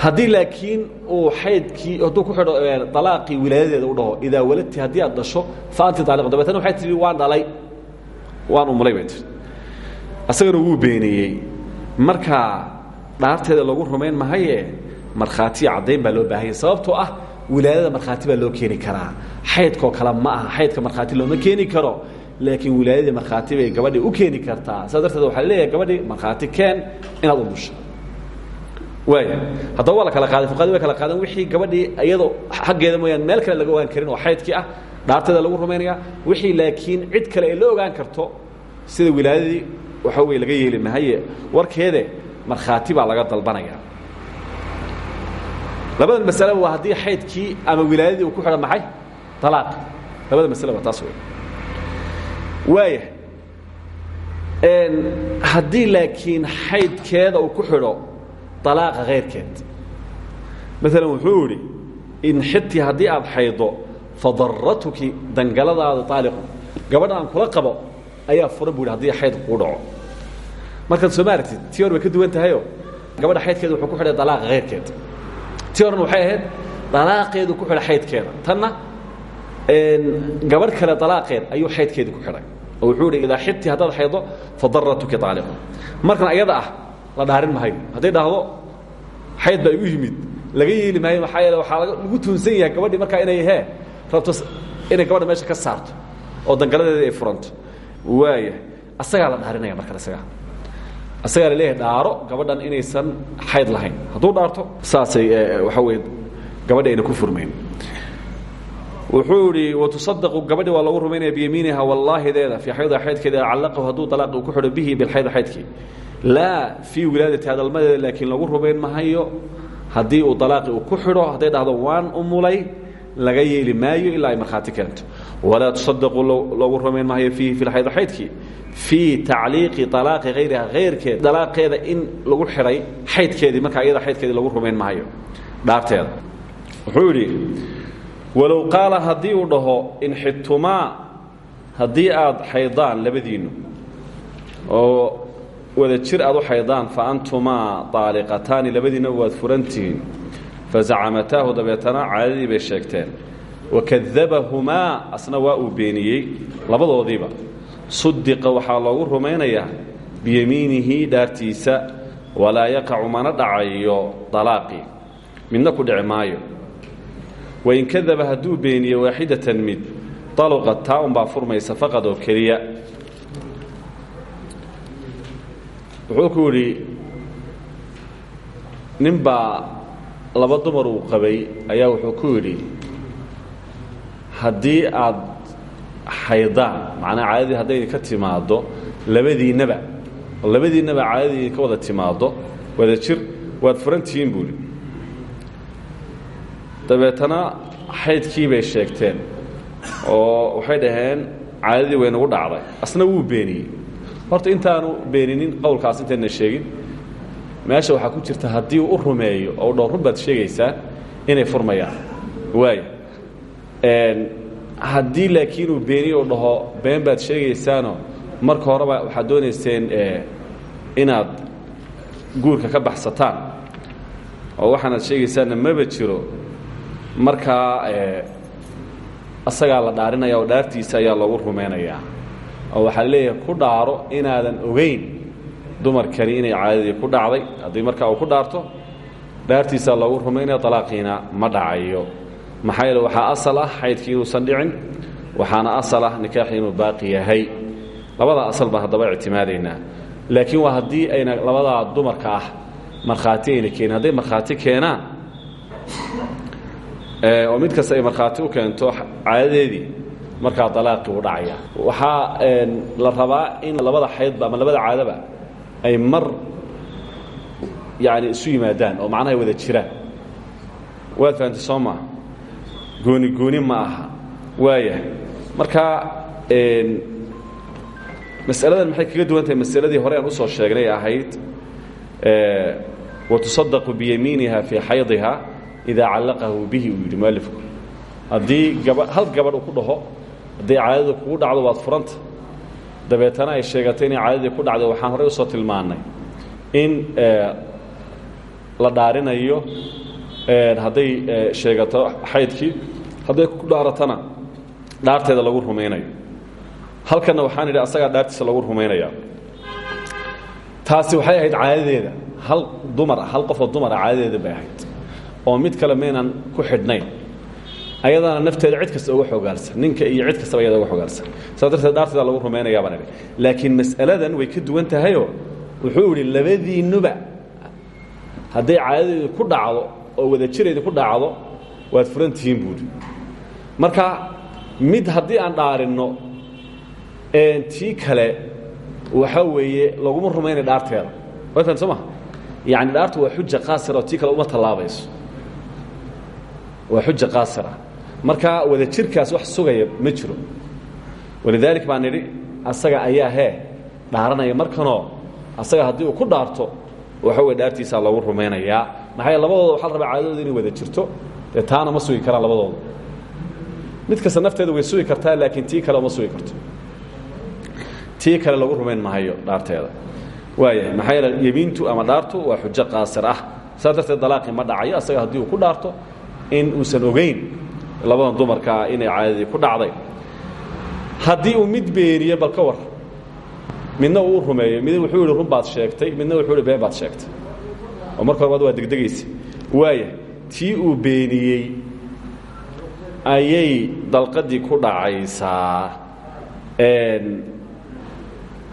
S1: haddii laakiin uu xaydkii hadduu ku xidho alaaqii wilaayadeeda u dhaho idaa waladti haddii aad dhasho fa anti aaliqun dabeetana waxay tihi waan dhalay waan umulay bay tii asagana wuu beeniyey markaa dhaarteeda lagu rumayn mahaye markhaatiya caddayn baa loo baahanya sababtoo ah wilaayada markhaati baa loo keeni karaa. Xaydkoo kale ma aha xaydka markhaati looma keeni karo. Laakiin wilaayadii markhaati bay gabadhii u keeni kartaa. Saas darteed waxaa leeyahay gabadhii markhaati keen inaad umusho waaya haddaba waa la kala qaaday. Fuqaadi way kala qaadeen wixii gabadhii iyadoo xaggeeda mooyaan meel kale laga ogaan karin oo xaydkii ah dhaarteeda lagu rumaynaya wixii laakiin cid kale ay la ogaan karto sida wilaayadii waxa weye laga yeeli mahaye warkeede markhaati baa laga dalbanaya. Labadan masaleba waa haddii xaydkii ama wilaayadii uu ku xidhan maxay? Alaaq labada masale waa taas wey waaya haddii laakiin xaydkeeda uu ku xidho alaaqa kayrkeed maalan wuxuu idhi in xidtii haddii aad xaydo fadaratuki dangaladaada aaliqun gabadha aan kula qabo ayaa fura bu hi haddii xayd kuu dhaco markaad soo ma aragtid tii hor bay ka duwan tahayo gabadha xaydkeeda wuxuu ku xidhay alaaqa kayrkeed tii horena waxay ahayd dalaaqeedu ku xidhay xaydkeeda tanna gabadh kale dalaaqeed ayuu xaydkeedii ku xidhay oo wuxuu idhi idaa xidti haddaad xaydo fadaratuki aaliqun markan ayada ah la dhaarin mahayo hadday dhahdo xayd baa igu yimid. Laga yeeli maayo maxaa yeele waxaa lagu tuunsan yahay gabadhii markaa inay hee rabto inay gabadha meesha ka saarto oo dangaladeeda ay furanto. Waaya asagaa la dhaarinaya markan isaga. Asagaa la leeyahay dhaaro gabadhan inaysan xayd lahayn. Hadduu dhaarto saasay waxa weye gabadhi ayna ku furmayn wuxuu idhi watusadaqu gabadhi waa lagu rumaynaya biyamiiniha wallaahideeda fii xayda xaydkeeda callaqahu hadduu alaaqi uu ku xidho bihi bilxayda xaydkii laa fii wilaadati hadalmadeeda laakiin lagu rumayn mahayo. Haddii uu alaaqi uu ku xidho hadday dhahdo waan umulay laga yeeli maayo ilaa ay markhaati keento. Walaa tusadaqu loogu rumayn mahayo fiihi fi lxayda xaydkii fii tacliiqi alaaqi hayriha hayrkeed dalaaqeeda in lagu xidhay xaydkeedii markaa iyada xaydkeedii lagu rumayn mahayo. Dhaarteeda wuxuu idhi walow qaala haddii uu dhaho inxidtumaa haddii aad xaydaan labadiinnu oo wada jir aad u xaydaan fa antumaa aaliqataani labadiinna waad furantihiin fazacamaataahu dabeetana caadadii bay sheegteen. Wakadabahumaa asna waa uu beeniyey labadoodiiba. Sudiqa waxaa loogu rumaynayaa biyamiinihi dhaartiisa walaa yaqacu mana dhacayo dalaaqii midna ku dhici maayo. Wain kadaba hadduu beeniyo waaxidatan mid aluqad taa unbaa furmaysa faqad oo keliya wuxuu ku yidhi ninbaa laba dumar uu qabay ayaa wuxuu ku yidhi haddii aad xaydaan macnaa caadadii haddaydi ka timaaddo labadiinnaba oo labadiinnaba caadadii ka wada timaaddo wada jir waad furantihiin buuhi dabeetana xaydkii bay sheegteen oo waxay dhaheen caadadii way nagu dhacday asna wuu beeniyey horta intaanu beeninin qowlkaas intayna sheegin meesha waxaa ku jirta haddii uu u rumeeyo oo dhowr run baad sheegaysaa inay furmayaan. Waaya haddii laakiin uu beeniyo u dhaho been baad sheegaysaanoo marka horeba waxaad doonayseen inaad guurka ka baxsataan. Oo waxaanaad sheegaysaanna maba jiro. Markaa asagaa la dhaarinaya oo dhaartiisa ayaa loogu rumaynayaa oo waxaa leeyahay ku dhaaro inaadan ogeyn dumarkani inay caadadii ku dhacday. Haddii markaa uu ku dhaarto dhaartiisaa loogu rumaynaya dalaaqiina ma dhacayo. Maxaa yeele waxaa asal ah xaydkii inuusan dhicin waxaana asal ah nikaaxii inuu baaqi yahay. Labadaa asal baan haddaba ictimaadaynaa laakiin waa haddii ayna labadaa dumarka ah markhaati ayna keenin. Hadday markhaati keenaan oo mid kasta ay markhaati u keento caadadeedii markaa alaaqii u dhacaya. Waxaa la rabaa in labada xaydba ama labada caadaba ay mar yani isu yimaadaan oo macnaha wada jiraan. Waad fahamtay soo maa gooni gooni ma aha. Waaya marka masaladan maxay kaga duwan tahay? Masaladii hore aan u soo sheegnay ahayd watusadaqu biyamiiniha fii xaydiha idaa callaqahu bihi uu yidhi mualifku haddii hal gabadh uu ku dhaho hadday caadada kugu dhacdo waad furanta. Dabeetana ay sheegatay inay caadadii ku dhacday waxaan horey u soo tilmaannay in la dhaarinayo hadday sheegato xaydkii hadday ku dhaaratana dhaarteeda lagu rumaynayo. Halkanna waxaan idhi asagaa dhaartiisa lagu rumaynaya taasi waxay ahayd caadadeeda. Hal dumar ah hal qofoo dumar ah caadadeeda bay oo mid kale maynan ku xidhnayn ayadana nafteeda cid kasta uga xogaalsan ninka iyo cid kastaba ayada uga xogaalsan saas darteed dhaarteeda lagu rumaynayaa baan idhi laakiin mas'aladan way ka duwan tahayoo wuxuu idhi labadiinnuba hadday caadadeedu ku dhacdo oo wada jireedu ku dhacdo waad furan tihiin buuhi marka mid haddii aan dhaarinno tii kale waxaa weeye laguma rumaynaya dhaarteeda. Waa fahan soo ma yani dhaartu waa xuja qaasira oo tii kale uma tallaabayso. Waa xuja qaasira marka wada jirkaas wax sugaya ma jiro. Walidalik baan nidhi asaga ayaa hee dhaaranaya markanoo asaga haddii uu ku dhaarto waxa wey dhaartiisaa lagu rumaynayaa. Maxaa labadooda waxa la rabaa caadadooda inay wada jirto? Dee taana ma sugi karaan labadooda. Mid kasta nafteeda way sugi kartaa laakiin tii kale uma sugi karto. Tii kale lagu rumayn mahayo dhaarteeda. Waaya maxaa yeele yemiintu ama dhaartu waa xujo qaasir ah. Saas darteed dalaaqii ma dhacayo asaga haddii uu ku dhaarto in uusan ogayn labadan dumarkaa inay caadadii ku dhacday. Haddii uu mid beeniyo bal ka war. Midna uu rumeeyo mid wuxuu yidhi run baad sheegtay. Midna wuxuu yidhi been baad sheegtay. Oo marka horbaad waa degdegaysa waaya tii uu beeniyey ayay dalqadii ku dhacaysaa.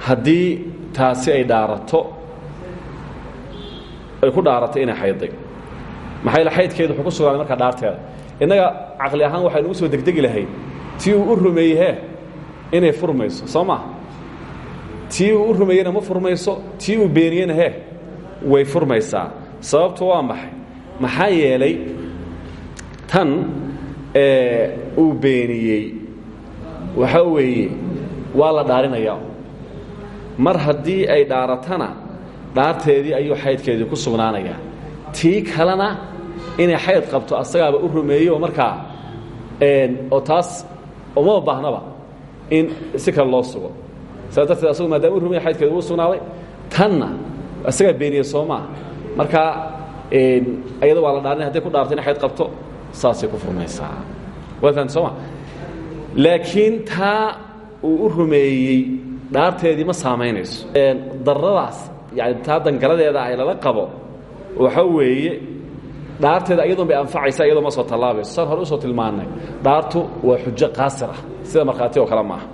S1: Haddii taasi ay dhaarato ay ku dhaarato inay xayday. Maxaa yaele xaydkeedu wuxuu ku sugnaaday markaa dhaarteeda innaga caqli ahaan waxaynu ugu soo degdegi lahayd tii uu u rumeeyey hee? Inay furmayso soo maa tii uu u ma furmayso tii uu beeniyena hee? Way furmaysaa. Sababtu waa maxay? Maxaa yeelay tan uu beeniyey waxa weeye waa la dhaarinayaa mar haddii ay dhaaratana dhaarteedii ayuu xaydkeedii ku sugnaanayaa. Tii kalena inay xayd qabto asagaaba u rumeeyo markaa oo taas umama baahnaba in si kale loo sugo. Saas darteed asagu maadaama u rumey xaydkeeda uu sugnaaday tanna isagaa beeniye soo maa markaa ayada waa la dhaarinay haday ku dhaarto inay xayd qabto saasay ku furmaysaa. Waa fahamta soo ma? Laakiin taa uu u rumeeyey dhaarteedii ma saamaynayso darradaas yani taa dangaladeeda ay lala qabo waxa weeye dhaarteeda iyadoon bay anfacaysa iyadoo ma soo tallaabayso saan hore u soo tilmaannay dhaartu waa xujo qaasir ah. Sida markhaati oo kale maaha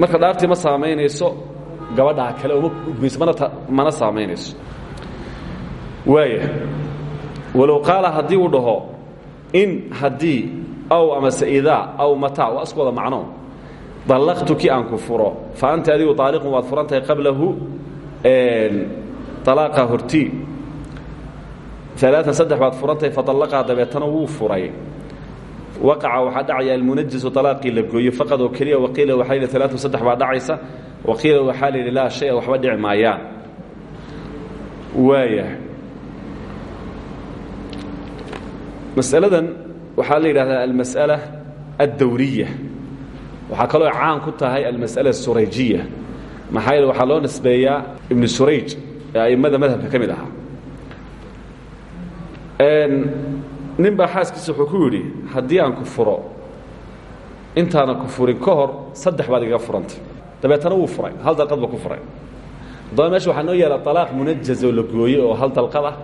S1: marka dhaartii ma saamaynayso gabadhaa kale oma gudmayso mana mana saamaynayso waaya walow qaala haddii uu dhaho in haddii aw amase idaa aw mataa waa isku wada macno dallaqtuki aan ku furo fa anta adigu aaliqun waad furan tahay qablahu alaaqa hortii alaaan saddex baad furan tahay faallaqaa dabeetana wuu furay waqaca waxaa dhacaya almunajisu alaaqii la gooyo faqad oo keliya waqiila waxaa yidhi alaatu saddex baa dhacaysa waqiila waxaa la yidhi laa shaya waxba dhici maayaan waaya masaladan waxaa la yidhahdaa almas'ala addawriya waxaa kaloo caan ku tahay almas'ala asurayjiya maxaa yeele waxaa loo nisbeeyaa ibnu surayj ee a'immada madhabka ka mid ahaa nin baa xaaskiisa wuxuu ku yidhi haddii aan ku furo intaanan ku furin ka hor saddex baad igaga furantay. Dabeetana wuu furay hal dalqad ba ku furay. Haddaba meesha waxaa noo yaalla alaaq munajaz oo la gooye oo hal dalqad ah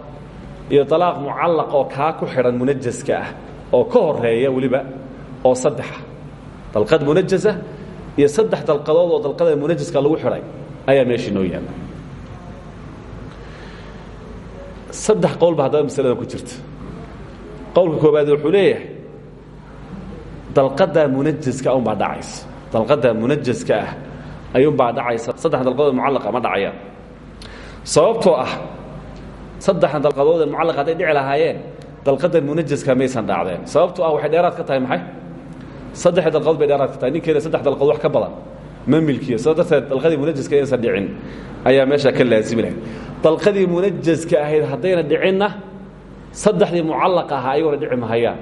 S1: iyo alaaq mucallaq oo kaa ku xidhan munajaska ah oo ka horreeya weliba oo saddexa dalqad munajaza iyo saddex dalqadood oo dalqada munajaska lagu xidhay ayaa meeshii noo yaalla saddex qowl ba haddaba masalada ku jirta. Qowlka koobaad wuxuu leeyahay dalqadaa munajaska unbaa dhacaysa. Dalqadaa munajaska ah ayuunbaa dhacaysa. Saddex dalqadood mucallaqa ma dhacayaan. Sababtoo ah saddexdan dalqadood ee mucallaqa hadday dhici lahaayeen dalqadan munajaska maysan dhacdeen sababtoo ah waxay dheeraad ka tahay maxay? Saddexda dalqadood bay dheeraad ka tahay. Ninkeena saddex dalqadood wax ka badan ma milkiyo soo darteed dalqadii munajaska dhicin ayaa meesha ka laasimilay dalqadii munajaska ahayd haddayna dhicinna saddexdii mucallaq ahaa ayaguna dhici mahayaan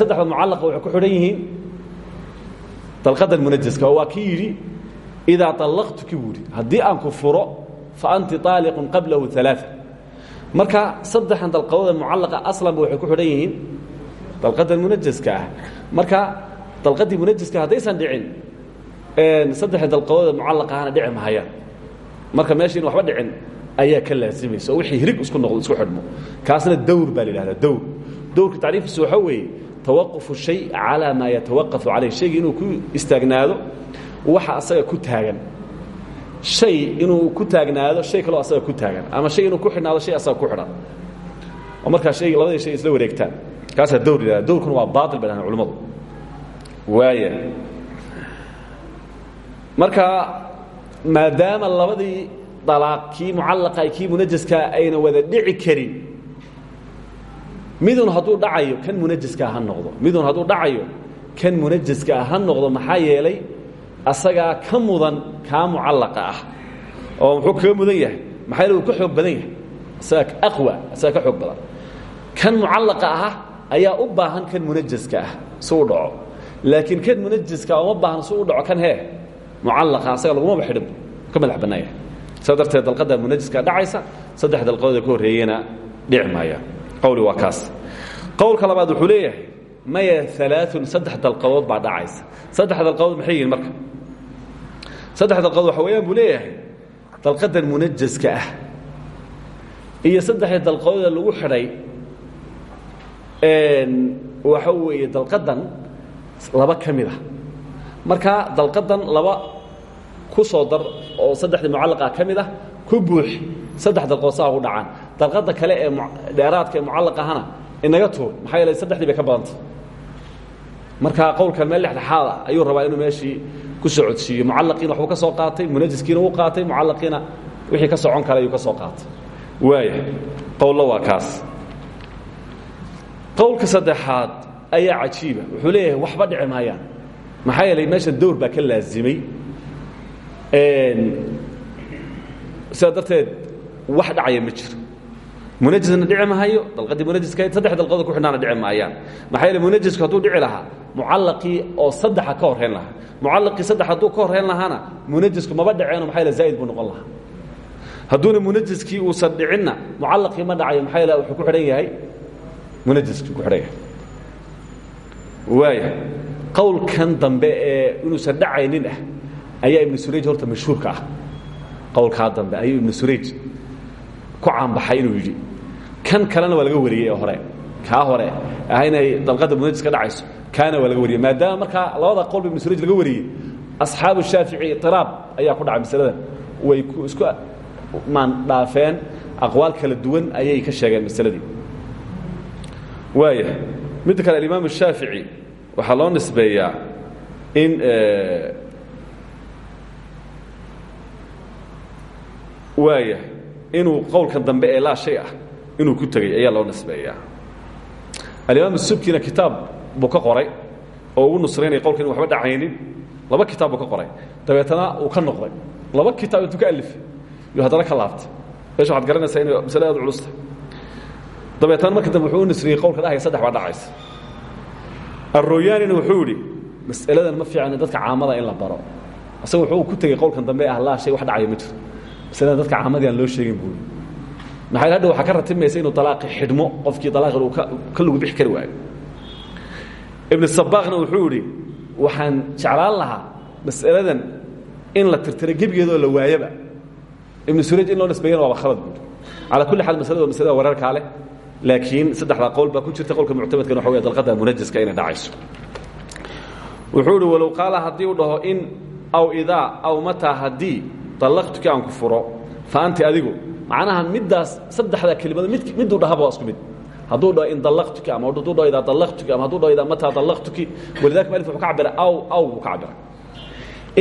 S1: saddexda mucallaqa waxay ku xidhan yihiin dalqadan munajaska waa kii yidhi idaa allaqtuki buuhi aan ku furo fa anti aaliqun qablahu alaa marka saddexan dalqadooda mucallaqa aslanba waxay ku xidhan yihiin dalqadan munajaska marka dalqadii munajaska haddaysan dhicin saddexda dalqadooda mucallaqa ahana dhici mahayaan marka meesha in waxba dhicin ayaa ka laasimaysa oo wixii hirig isku noqdo isku xidhmo. Kaasna dawr baa la yidhahdaa dawr dawrka tacriifkiisu waxaa weeye tawaqufu shay calaa maa yatawaqafu calayh shayga inuu ku istaagnaado waxa asaga ku taagan. Shay inuu ku taagnaado shay kaloo asaga ku taagan. Ama shay inuu ku xidhnaado shay asaga ku xidhan. Oo markaa shayga labadii shay isla wareegtaan. Kaasaa dawr la yidhahda dawrkuna waa baatil bay dhahaan culimmadu. Waaya marka maadaama labadii dalaaq kii mucallaqa kii munajaska ayna wada dhici karin midun hadduu dhacayo kan munajaska ha noqdo. Midun hadduu dhacayo kan munajaska ha noqdo maxaa yeelay asagaa ka mudan kaa mucallaqa ah. Oo muxuu kaga mudan yahay? Maxaa yeele uu ka xoog badan yahay? Isagaa aqwa isagaa ka xoog badan. Kan mucallaqa ah ayaa u baahan kan munajaska ah si u dhaco. Laakiin kan munajaska uma baahno si u dhaco kan hee mucallaqa asaga lagumaba xidhin ka madax bannaaya. Saa darteed dalqada munajiska dhacaysa saddex dalqadood ee ka horreeyena dhici maaya. Qowli waa kaas. Qowlka labaad wuxuu leeyahay maya alaaun saddex dalqadood baa dhacaysa. Saddex dalqadood maxay yihiin marka? Saddex dalqadood waxa weeyaan buu leeyahay dalqadan munajaska ah. Iyo saddexdii dalqadooda lagu xidhay waxa weeye dalqadan laba ka mid a markaa dalqadan laba ku soo dar oo saddexdii mucallaqa ka mid ah ku buux saddex dalqood saa ugu dhacaan. Dalqada kale ee dheeraadka ee mucallaq ahana inaga tuur maxaa yeele saddexdii bay ka badantay. Markaa qowlkan meel dhexdhexaada ayuu rabaa inuu meeshii ku soo codsiiyo mucallaqiina waxbuu ka soo qaatay munajiskiina wuu qaatay mucallaqiina wixii ka socon kale ayuu ka soo qaatay. Waaya qowllo waa kaas. Qowlka saddexaad ayaa cajiiba. Wuxuu leeyahay waxba dhici maayaan. Maxaa yeelay meesha dowr baa ka laazimay sidaa darteed wax dhacaya ma jiro. Munajisna dhici mahayo dalqadii munajiska saddex dalqadood ku xidhnaana dhici maayaan. Maxaa yeele munajisku hadduu dhici lahaa mucallaqii oo saddexa ka horrayn lahaa. Mucallaqii saddex hadduu ka horrayn lahaana munajisku maba dhaceeno maxaa yeele zaa'id buu noqon lahaa. Hadduuna munajiskii uusan dhicinna mucallaqii ma dhacayo maxaa yeele wuxuu ku xidhan yahay munajiskii ku xidhan yahay. Waaya qowlkan dambe ee inuusan dhacaynin ah ayaa ibnu surayj horta mashhuurka ah. Qowlkaa dambe ayuu ibnu surayj ku caanbaxay inuu yidhi kan kalena waa laga wariyey ee hore. Kaa hore ah inay dalqadda munajis ka dhacayso. Kaana waa laga wariyey maadaama markaa labada qowlba ibnu surayj laga wariyey asxaabu shaafici itiraab ayaa ku dhacay masaladan way isku maan dhaafeen aqwaal kala duwan ayay ka sheegeen masaladii. Waaya midda kale alimaam الshaafici waxaa loo nisbeeyaa in waaya inuu qowlkan dambe ee laa shay ah inuu ku tegey ayaa loo nisbeeyaa alimaam subkina kitaab buu ka qoray oo ugu nusraynaya qowlka in waxba dhacaynin. Laba kitaab buu ka qoray. Dabeetana uu ka noqday. Laba kitaab intuu ka alifay. Yuu haddana ka laabtay. Meesha waxaad garanaysaa inay masale aad culusta dabeetana marka dambe wuxuu u nisriyey qowlka dhahaya saddex baa dhacaysa. Arooyaanina wuxuu yidhi mas'aladan ma fiicna dadka caamada in la baro. Asaga wuxuu ku tegey qowlkan dambe ah laa shay wax dhacaya ma jiro masaladan dadka caamadii aan loo sheegin buu maxaa hadha waxaa ka ratimaysa inuu dalaaqi xidhmo qofkii dalaaqin uu ka lugu bixi kari waayo. Ibnu sabaaqna wuxuu yidhi waxaan jeclaan lahaa mas'aladan in la tirtiro gebigeedoo la waayaba. Ibnu surayj in loo nisbeeyana waaba khalad buuri calaa kulli xaal masalada waa masalada wararkaa leh laakiin saddexdaa qowl baa ku jirta qowlka muctamadkana waxa wey dalqada munajaska inay dhacayso wuxuu ihi walow qaala haddii u dhaho in aw idaa aw mataa haddii dallaqtuki aan ku furo fa anti adigu macnaha middaas saddexdaa kelimado mid miduu dhahaba waa isku mid. Hadduu dhaho in dallaqtuki ama hadduu dhaho idaa dallaqtuki ama hadduu dhaho idaa mataa dallaqtuki walidalika malif wuxuu ka cabira aw aw buu ka cabira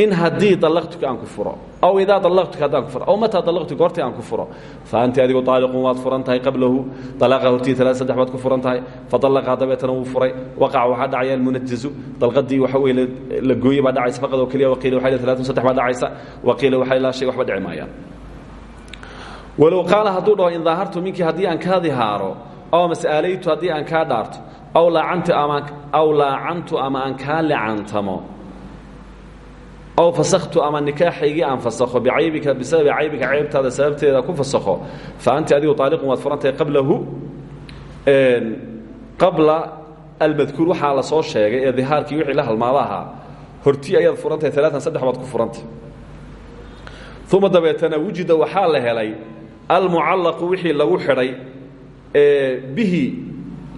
S1: in haddii dallaqtuki aan ku furo aw idaa dallaqtuki haddaan ku furo aw mataa dallaqtuki goortii aan ku furo fa anti adigu taaliqun waad furan tahay qablahu dalaaqa hortii talaad saddex baad ku furan tahay fa dallaqaa dabeetana wuu furay waqaca waxaa dhacaya almunajazu dalqadii waxa weye la gooyey baa dhacaysa faqad oo keliya waqiila waxay talaatun saddex baa dhacaysa waqiila waxay laa shay waxba dhici maayaan. Walow qaala hadduu dhaho in daahartu minkii haddii aan kaa dihaaro aw mas'aalaytu haddii aan kaa dhaarto aw laacantu ama aan kaa licantamo aw fasaktu ama nikaaxaygii aan fasakho bicaybika bisababi caybika caybtaada sababteeda ku fasakho fa anti adigu aaliqun waad furan tahay qablahu qabla almadkuur waxaa la soo sheegay ee dihaarkii wixii la halmaado ahaa hortii ayaad furan tahay ku furantah uma dabeetana wujida waxaa la helay almucallaqu wixii lagu xidhay bihi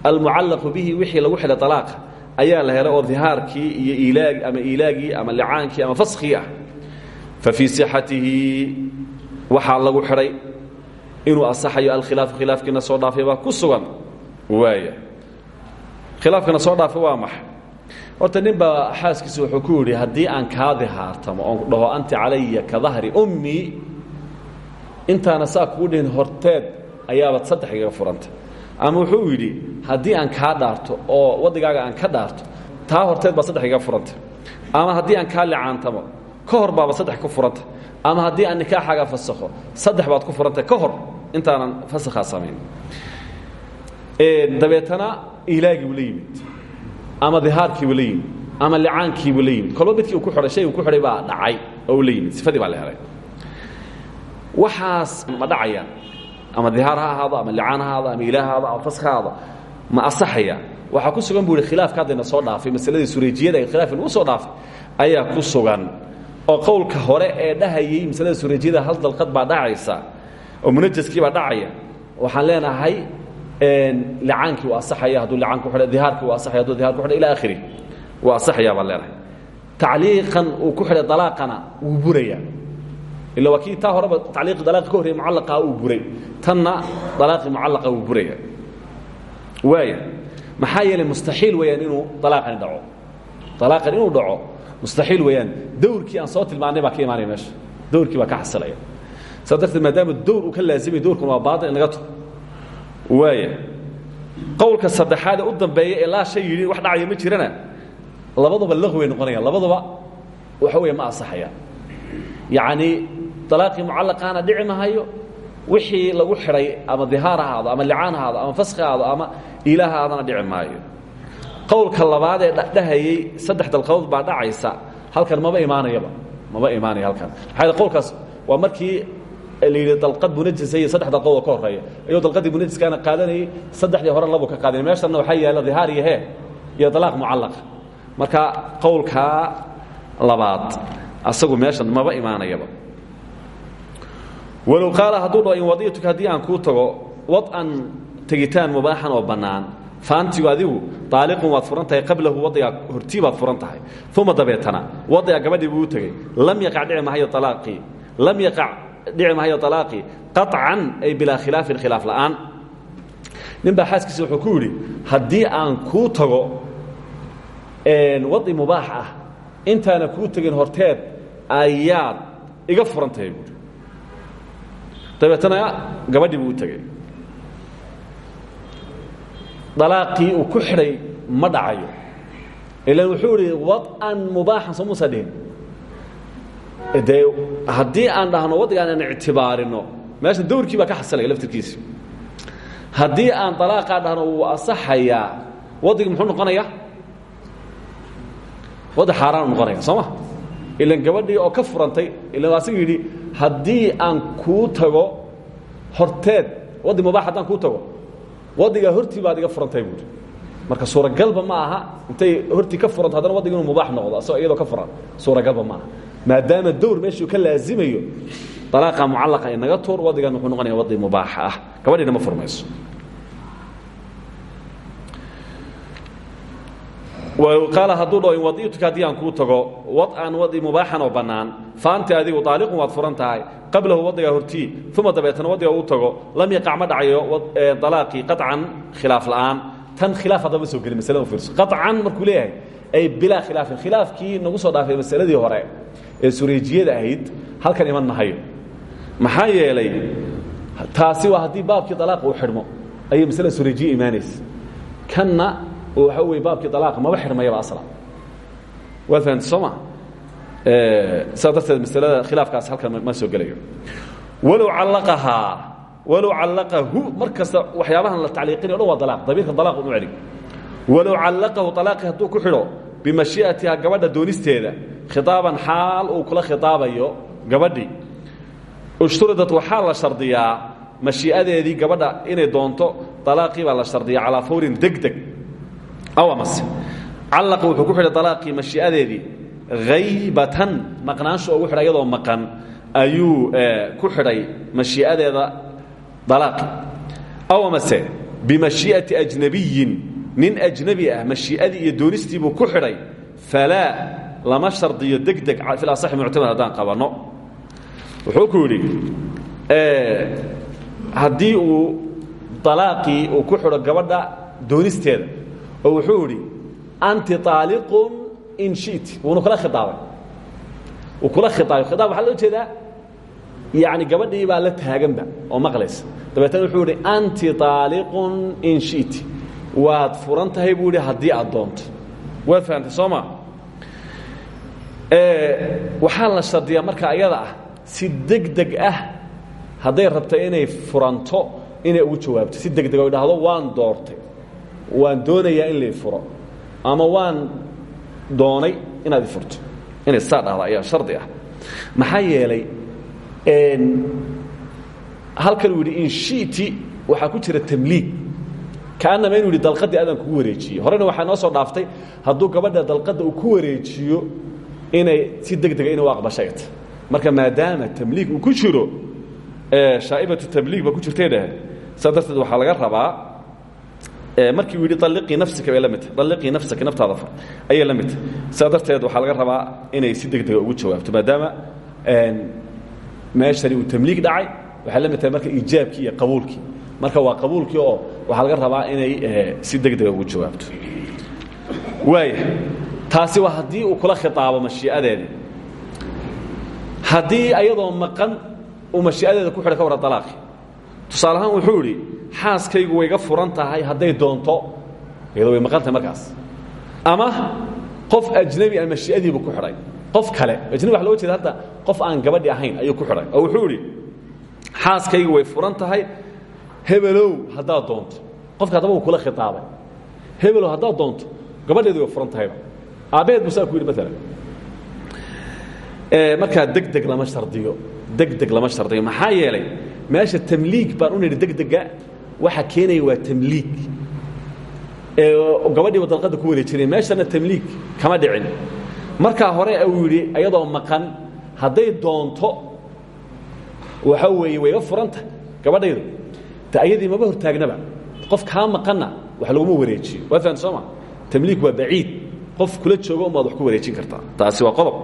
S1: almucallaqu bihi wixii lagu xidhay alaaqa ayaa la helay oo dihaarkii iyo ama ilaagii ama licaankii ama faskii ah. Fa fii sixatihi waxaa lagu xidhay inuu asaxayo alkhilaafu khilaafkiina soo dhaafay baa ku sugan. Waaya khilaafkana soo dhaafay waa maxay horta nin baa xaaskiisa wuxuu ku yidhi haddii aan kaa dihaartamo oon dhaho anti calaya ka dahri ummii intaana saa kugu dhihin horteed ayaabaad saddex igaga furanta ama wuxuu yidhi haddii aan kaa dhaarto oo wadigaaga aan ka dhaarto taa horteed baa saddex igaga furanta. Ama haddii aan kaa licaantamo ka hor baaba saddex ku furanta. Ama haddii aan nikaaxaaga fasakho saddex baad ku furanta ka hor intaanan fasakhaa samayn. Dabeetana ilaagiibu la yimid. Ama dihaarkiibu la yimid. Ama licaankiibu la yimid. Kolba midkii uu ku idhay shaygu ku xidhay baa dhacay oo u la yimid. Sifadii baa la helay. Waxaas ma dhacayaan ama dihaar ha ahaado ama licaan ha ahaado ama ilaah ha ahaado ama fask ha ahaado ma asaxaya. Waxaa ku sugan buu ihi khilaafka haddayna soo dhaafay masaladii sureejiyada ee khilaafka lagu soo dhaafay ayaa ku sugan oo qowlka hore ee dhahayey masalada sureejiyada hal dalqad baa dhacaysa oo munajaskii baa dhacaya. Waxaan leenahay licaankii waa asaxaya hadduu licaanku xidha dihaarkii waa asaxaya hadduu dihaarku xidha ila akhiri waa asaxaya baan leenahay. Tacliiqan uu ku xidhay dalaaqana wuu burayaa ila waa kii taa horeba tacliiqi dalaaqa ka horreyey mucallaqaa uu buray tanna dalaaqii mucallaqa wuu buraya waaya maxaa yeelay mustaxiil weeyaan inuu dalaaqani dhaco dalaaqan inuu dhaco mustaxiil weeyaan dawrkii aan soo tilmaannay baa ka imaanaya meesha dawrkii baa ka xasilaya saa darteed maadaama dawr uu ka laazimay dawrkuna waa baatil in laga to waaya qowlka saddexaad ee u dambeeya ee laa shay yidhi wax dhacaya ma jirana labaduba laqwi bay noqonayaan labaduba waxa weeye ma asaxayaan yacnii dalaaqii mucallaqaana dhici mahayo wixii lagu xidhay ama dihaar ahaado ama licaan ahaado ama faski ahaado ama ilaah ahaadana dhici maayo qowlka labaad ee dhahayey saddex dalqadood baa dhacaysa halkan maba imaanayaba maba imaanaya halkan maxaa qowlkaas waa markii la dalqad munajisa saddex dalqadood ka horreeya ayuu dalqadii munajiskaana qaadanayey saddexdii hore labu ka qaadanay meeshanna waxaa yaalla dihaar iyo hee iyo dalaaq marka qowlkaa labaad asagu meeshan maba imaanayaba walow qaala hadduu dhaho in wadiyatuka haddii aan kuu tago wad-an tegitaan mubaaxan oo bannaan. Faantigu adigu daaliqun waad furan qablahu waddigaa hortii baad furan tahay. Uma dabeetana gabadhii buu tegey. Lam yaqac dhici mahayo alaaqii lam yaqac dhici mahayo alaaqii qaطcan ay bilaa khilaafin khilaaf la'aan. Nin baa xaaskiisa wuxuu ku yidhi haddii aan kuu tago wadi mubaax ah intaana kuu tegin horteed ayaad iga furan tahay dabeetana gabadhii buu u tegey. Dalaaqii uu ku xidhay ma dhacayo. Ilan wuxuu idhi wad'an mubaaxan soo muusa dhihin. Dee haddii aan dhahno waddigaan aan ictibaarino meesha dawrkii baa ka xasilaya laftirkiisi haddii aan dalaaqaa dhahno wuu asaxayaa waddigi muxuu noqonayaa? Waddi xaaraanu noqonaya soo ma? Ilan gabadhii oo ka furantay ilan asigu yidhi haddii aan kuu tago horteed waddi mubaax haddaan kuu tago waddigaa hortii baad iga furantay buuri marka suuragalba ma aha intay hortii ka furanto haddana waddiga inuu mubaax noqdo asagoo iyadoo ka furan. Suuragalba ma aha. Maadaama dawr meeshuu ka laazimayo dalaaqa mucallaqa inaga tuur waddigan wuxuu noqonaya waddi mubaaxa ah. Gabadhiina ma furmayso qaala hadduu dhaho in wadituka haddii aan kuu tago wad-an wadi mubaaxan oo bannaan faanti adigu daaliqun waad furan tahay. Qablahu waddigaa hortii uma dabeetana waddiga uu tago lam yaqac ma dhacayo dalaaqii qaطcan khilaaf la'aan. Tan khilaaf haddaba ma soo gelin maslada fiirso. Qaطcan markuu leeyahay ay bilaa khilaafin. Khilaafkii nagu soo dhaafay masaladii hore ee sureejiyada ahayd halkan iman mahayo maxaa yeelay taasi waa haddii baabkii dalaaqa uu xidhmo ayay maslada sureejiye imaanaysa. Kanna oo waxa wey baabkii alaaqa maba xirmayaba asla waad fahamta soo ma? Sidaa darteed masalada khilaafkaas halkan ma soo gelayo. Walow callaqahaa walow callaqahu mar kasta waxyaabahan la tacliiqinay o dhan waa dalaaq dabiirka dalaaq unu celi walow callaqahu alaaqi hadduu ku xidho bimashii'atiha gabadha doonisteeda khitaaban xaal uu kula khitaabayo gabadhii. Ishturidat waxaa la shardiyaa mashii'adeedii gabadha inay doonto alaaqii baa la shardiyaa calaa fawrin deg deg aw amase callaqa wuxuu ku xidhay alaaqii mashii'adeedii. Haybatan maqnaansho ugu xidhay iyadoo maqan ayuu ku xidhay mashii'adeeda alaaqi aw amase bimashii'ati ajnabiyin. Nin ajnabi ah mashii'adii iyo doonistiibuu ku xidhay falaa lama shardiyo deg deg fil asaxi muctamad haddaan qabanno. Wuxuu ku yidhi haddii uu alaaqii uu ku xidho gabadha doonisteeda oo wuxuu idhi anti aaliqun in shiti. Wuuna kula khiaabay wuu kula khiaabay khiaab waxaa loo jeedaa yani gabadhii baa la taaganba oo maqlaysa dabeetana wuxuu idhi anti aaliqun in shiti. Waad furan tahay buu idhi haddii aad doonto. Waad fahamtay soo ma? Waxaa la shardiyaa marka ayada ah si deg deg ah hadday rabto inay furanto inay ugu jawaabto. Si deg deg o idhaahdo waan doortay waan doonayaa in lai furo ama waan doonay inaad i furto. Inay saa dhahda ayaa shardi ah. Maxaa yeelay halkan uu yidhi in shiti waxaa ku jira tamliig. Kaanama inuu yidhi dalqadii adaan kugu wareejiyey horena waxaa noo soo dhaaftay hadduu gabadha dalqadda uu ku wareejiyo inay si deg dega ina u aqbashay ta marka maadaama tamliig uu ku jiro shaa'ibatu tabliig ba ku jirtay dhaheen saa darteed waxaa laga rabaa markii yidhi alliqii nafsika bay la mid tahay. Alliqii nafsaka naftaada far ayay la mid tahay. Saa darteed waxaa laga rabaa inay si deg dega ugu jawaabto maadaama meeshani uu tamliig dhacay waxay la mid tahay marka iijaabkii iyo qabuulkii. Marka waa qabuulkii oo waxaa laga rabaa inay si deg dega ugu jawaabto. Waaya taasi waa haddii uu kula khitaabo mashii'adeedii. Haddii ayadoo maqan uu mashii'adeeda ku xidhay ka warra dalaaqi tusaale ahaan wuxuu idhi xaaskaygu way ga furan tahay hadday doonto iyadoo way maqan tahay markaas. Ama qof ajnebi a mashii'adiibu ku xidhay qof kale ajnebi waxa loga jeeda hadda qof aan gabadhi ahayn ayuu ku xidhay oo wuxuu idhi xaaskaygu way furan tahay hebelow haddaad doonto. Qofka haddaba uu kula khitaabay. Hebelow haddaad doonto gabadheedu way furan tahayba. Aabbaheed buu saa ku yidhi maalan markaa degdeg lama shardiyo degdeg lama shardiyo. Maxaa yeelay meesha tamliig baan u nidhi degdega waxa keenaya waa tamliig. Gabadhiiba dalqadda ku wareejinay meeshana tamliig kama dhicin. Markaa hore uu yidhi ayadoo maqan hadday doonto waxa weeye wayga furanta. Gabadhaydu ta ayadii maba hortaagnaba. Qof kaa maqanna wax laguma wareejiyo. Waa fahan soo ma? Tamliig waa baciid. Qof kula joogo umaad wax ku wareejin kartaa. Taasi waa qodob.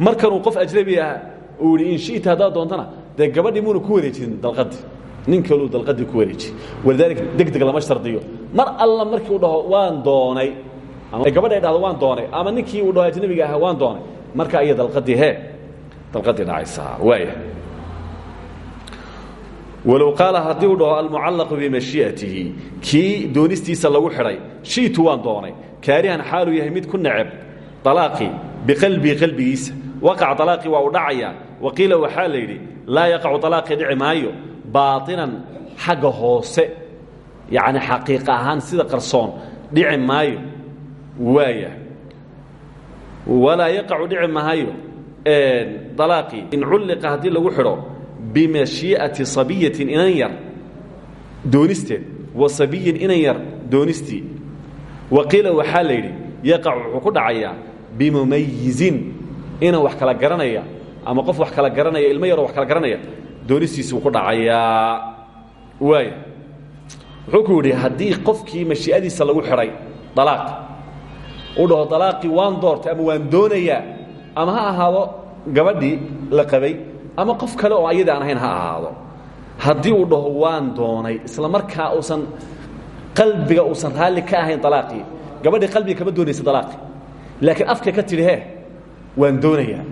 S1: Markanuu qof ajnabi ah uu yidhi in shi'ta haddaad doontana dee gabadhii muuna ku wareejin dalqadii nin kaluu dalqadii ku wareejiyey walidaalika degdeg lama shardiyo. Mar alla markii uu dhaho waan doonay. Ama gabadhay dhahdo waan doonay. Ama ninkii uu dhaho ajnabiga ah waan doonay. Marka iyo dalqadii hee. Dalqadii dhacaysaa waaya walow qaala haddii uu dhaho almucallaqu bimashii'atihi kii doonistiisa lagu xidhay shi'tu waan doonay. Kaarihan xaaluu yahay mid ku neceb. Alaaqii biqalbii qalbigiisa. Waqac alaaqii waa u dhacayaa. Waqiila waxaa la yidhi laa yaqacu alaaqii dhici maayo baainan xagga hoose yani xaqiiq ahaan sida qarsoon dhici maayo waaya walaa yaqacu dhici maayo alaaqii in culliqa haddii lagu xidho bimashii'ati sabiyatin inan yar wa sabiyin inan yar doonistii waqiila waxaa la yidhi yaqac wuxuu ku dhacayaa bimumayizin wax kala garanaya ama qof wax kala garanaya ilmo wax kala garanaya doonistiisuu ku dhacayaa. Waaya wuxuu ku yidhi haddii qofkii mashii'adiisa lagu xidhay dalaaq uu dhaho dalaaqii waan doortay ama waan doonayaa ama ha ahaado gabadhii la qabay ama qof kale oo ayadii aan ahayn ha ahaado haddii uu dhaho waan doonay isla markaa uusan qalbiga uusan raalli ka ahayn alaaqii gabadhii qalbiga kama doonaysa alaaqii laakiin afka ka tidhi he waan doonayaa.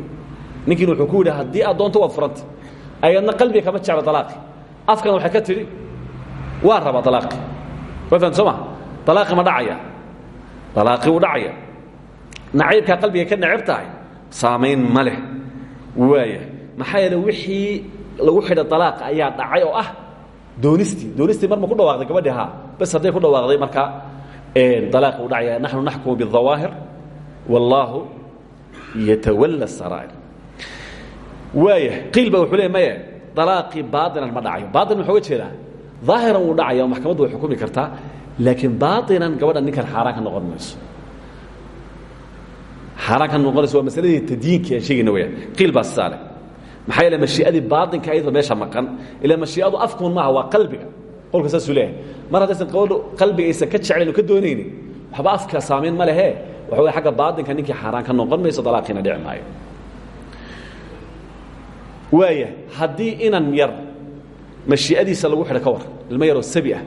S1: Ninkiina wuxuu ku yidhi haddii aad doonto waad furanta ayadna qalbiga kama jecla alaaqii afkana waxay ka tidhi waan rabaa alaaqii waa fahamta soo ma? Alaaqii ma dhacaya. Alaaqii wuu dhacaya. Nacaybkaa qalbiga ka necab tahay saamayn waaya maxaa yeele wixii lagu xidha alaaqa ayaa dhacay oo ah doonistii doonistii mar ma ku dhawaaqday gabadhi bas hadday ku dhawaaqday markaa alaaqi u dhacaya. Naxnu naxkumu biاdawaahir wallaahu yatawalla saraa'ir waaya qiil ba wuxuu le maya alaaqii baainan ma dhacayo. Baainan muxuu ga jeedaa ظaahiran wuu dhacaya maxkamaddu way xukumi kartaa laakiin baainan gabadha ninkan xaaraan ka noqon mayso. Xaaraan ka noqonayso waa masaladii tadyiinki aan sheegayna wayaan qiil baa sisaa leh maxaa yeele mashii'adii baatinka ayadoo meesha maqan ilaa mashii'adu afkuun maaha waa qalbiga. Qolka saasuu leeyahay. Mar haddaysan gabadhu qalbiga aysan ka jeclayn oo ka doonaynin waxba afka saamayn ma lehe. Waxa way agga baatinka ninkii xaaraan ka noqon mayso dalaaqiina dhici maayo waaya haddii inan yar mashii'adiisa lagu xidhay ka war ilmo yaroo sabi ah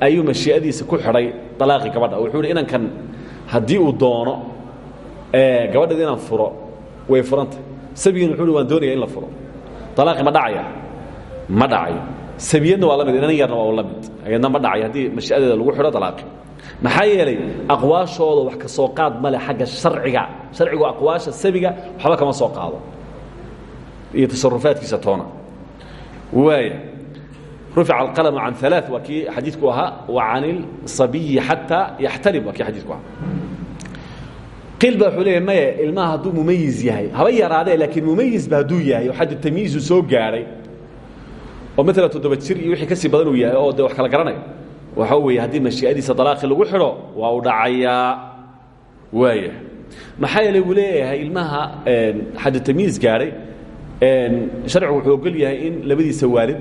S1: ayuu mashii'adiisa ku xidhay dalaaqii gabadha. Wuxuu yidhi inankan haddii uu doono gabadheeda inaan furo way furanta. Sabigiina wuxuu hi waan doonaya in la furo. Dalaaqi ma dhacaya. Ma dhacayo sabiyadna waa la mid inan yarna waa la mid. Ayadna ma dhacayo haddii mashi'adeeda lagu xidho dalaaqi maxaa yeelay aqwaashooda wax ka soo qaad male xagga sharciga. Sharcigu aqwaasha sabiga waxba kama soo qaado iyo tasarufaadkiisa toona. Waaya rufica alqalamu can alaa waa kii xadiidku ahaa wa can ilsabiyi xataa yaxtalim waa kii xadiidku ahaa. Qiil ba wuxuu leeya mumayiz yahay. Haba yaraadee laakiin mumayizba hadduu yahay oo xaddu tamyiizu soo gaadhay oo maalan toddoba jir iyo wixii ka badan uu yahay oo wax kala garanayo waxa weeye haddii mashii'adiisa dalaaqi lagu xidho waa u dhacayaa. Waaya maxaa leeyahay ilmaha xaddu tamyiis gaadhay sharcigu wuxuu ogol yahay in labadiisa waalid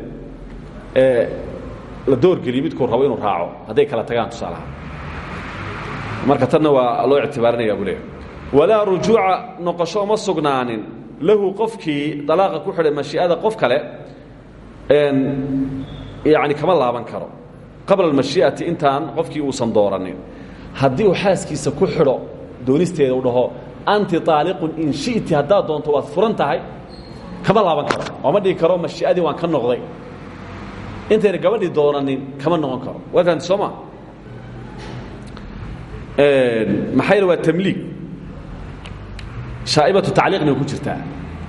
S1: la doorgeliyo midkuu rabo inuu raaco hadday kala tagaan tusaalaha. Marka tanna waa loo ictibaarinaya buu leeyahay. Walaa rujuuca noqosho uma sugnaanin. Lahu qofkii dalaaqa ku xidhay mashii'ada qof kale yani kama laaban karo. Qabla almashii'ati intaan qofkii uusan dooranin. Haddii uu xaaskiisa ku xidho doonisteeda u dhaho anti aaliqun in shiti haddaad doonto waad furan tahay kama laaban karo. Ooma dhigi karo mashii'adii waan ka noqday. Intayna gabadhii doonanin kama noqon karo. Waa fahamti soo ma? Maxaa yeele waa tamliig. Shaa'ibatu tacliiqna ku jirtaa.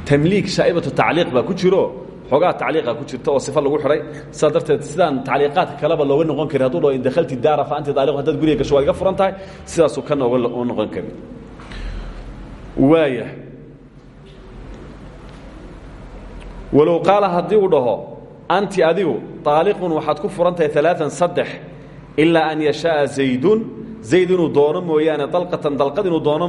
S1: Tamliig shaa'ibatu tacliiq baa ku jiro. Xoogaa tacliiqa ku jirta oo sifa lagu xidhay sidaa darteed sidaan tacliiqaadka kaleba looga noqon karin haduu dhaho in dakhalti daara fa anti daaliq haddaad guriga gasho waad iga furan tahay. Sidaasuu kana oga noqon karin. Waaya walow qaala haddii uu dhaho anti adigu aaliqun waxaad ku furan tahay alaaan saddex an yashaaa zaydun. Zayd inuu doono dalqatan dalqad inuu doono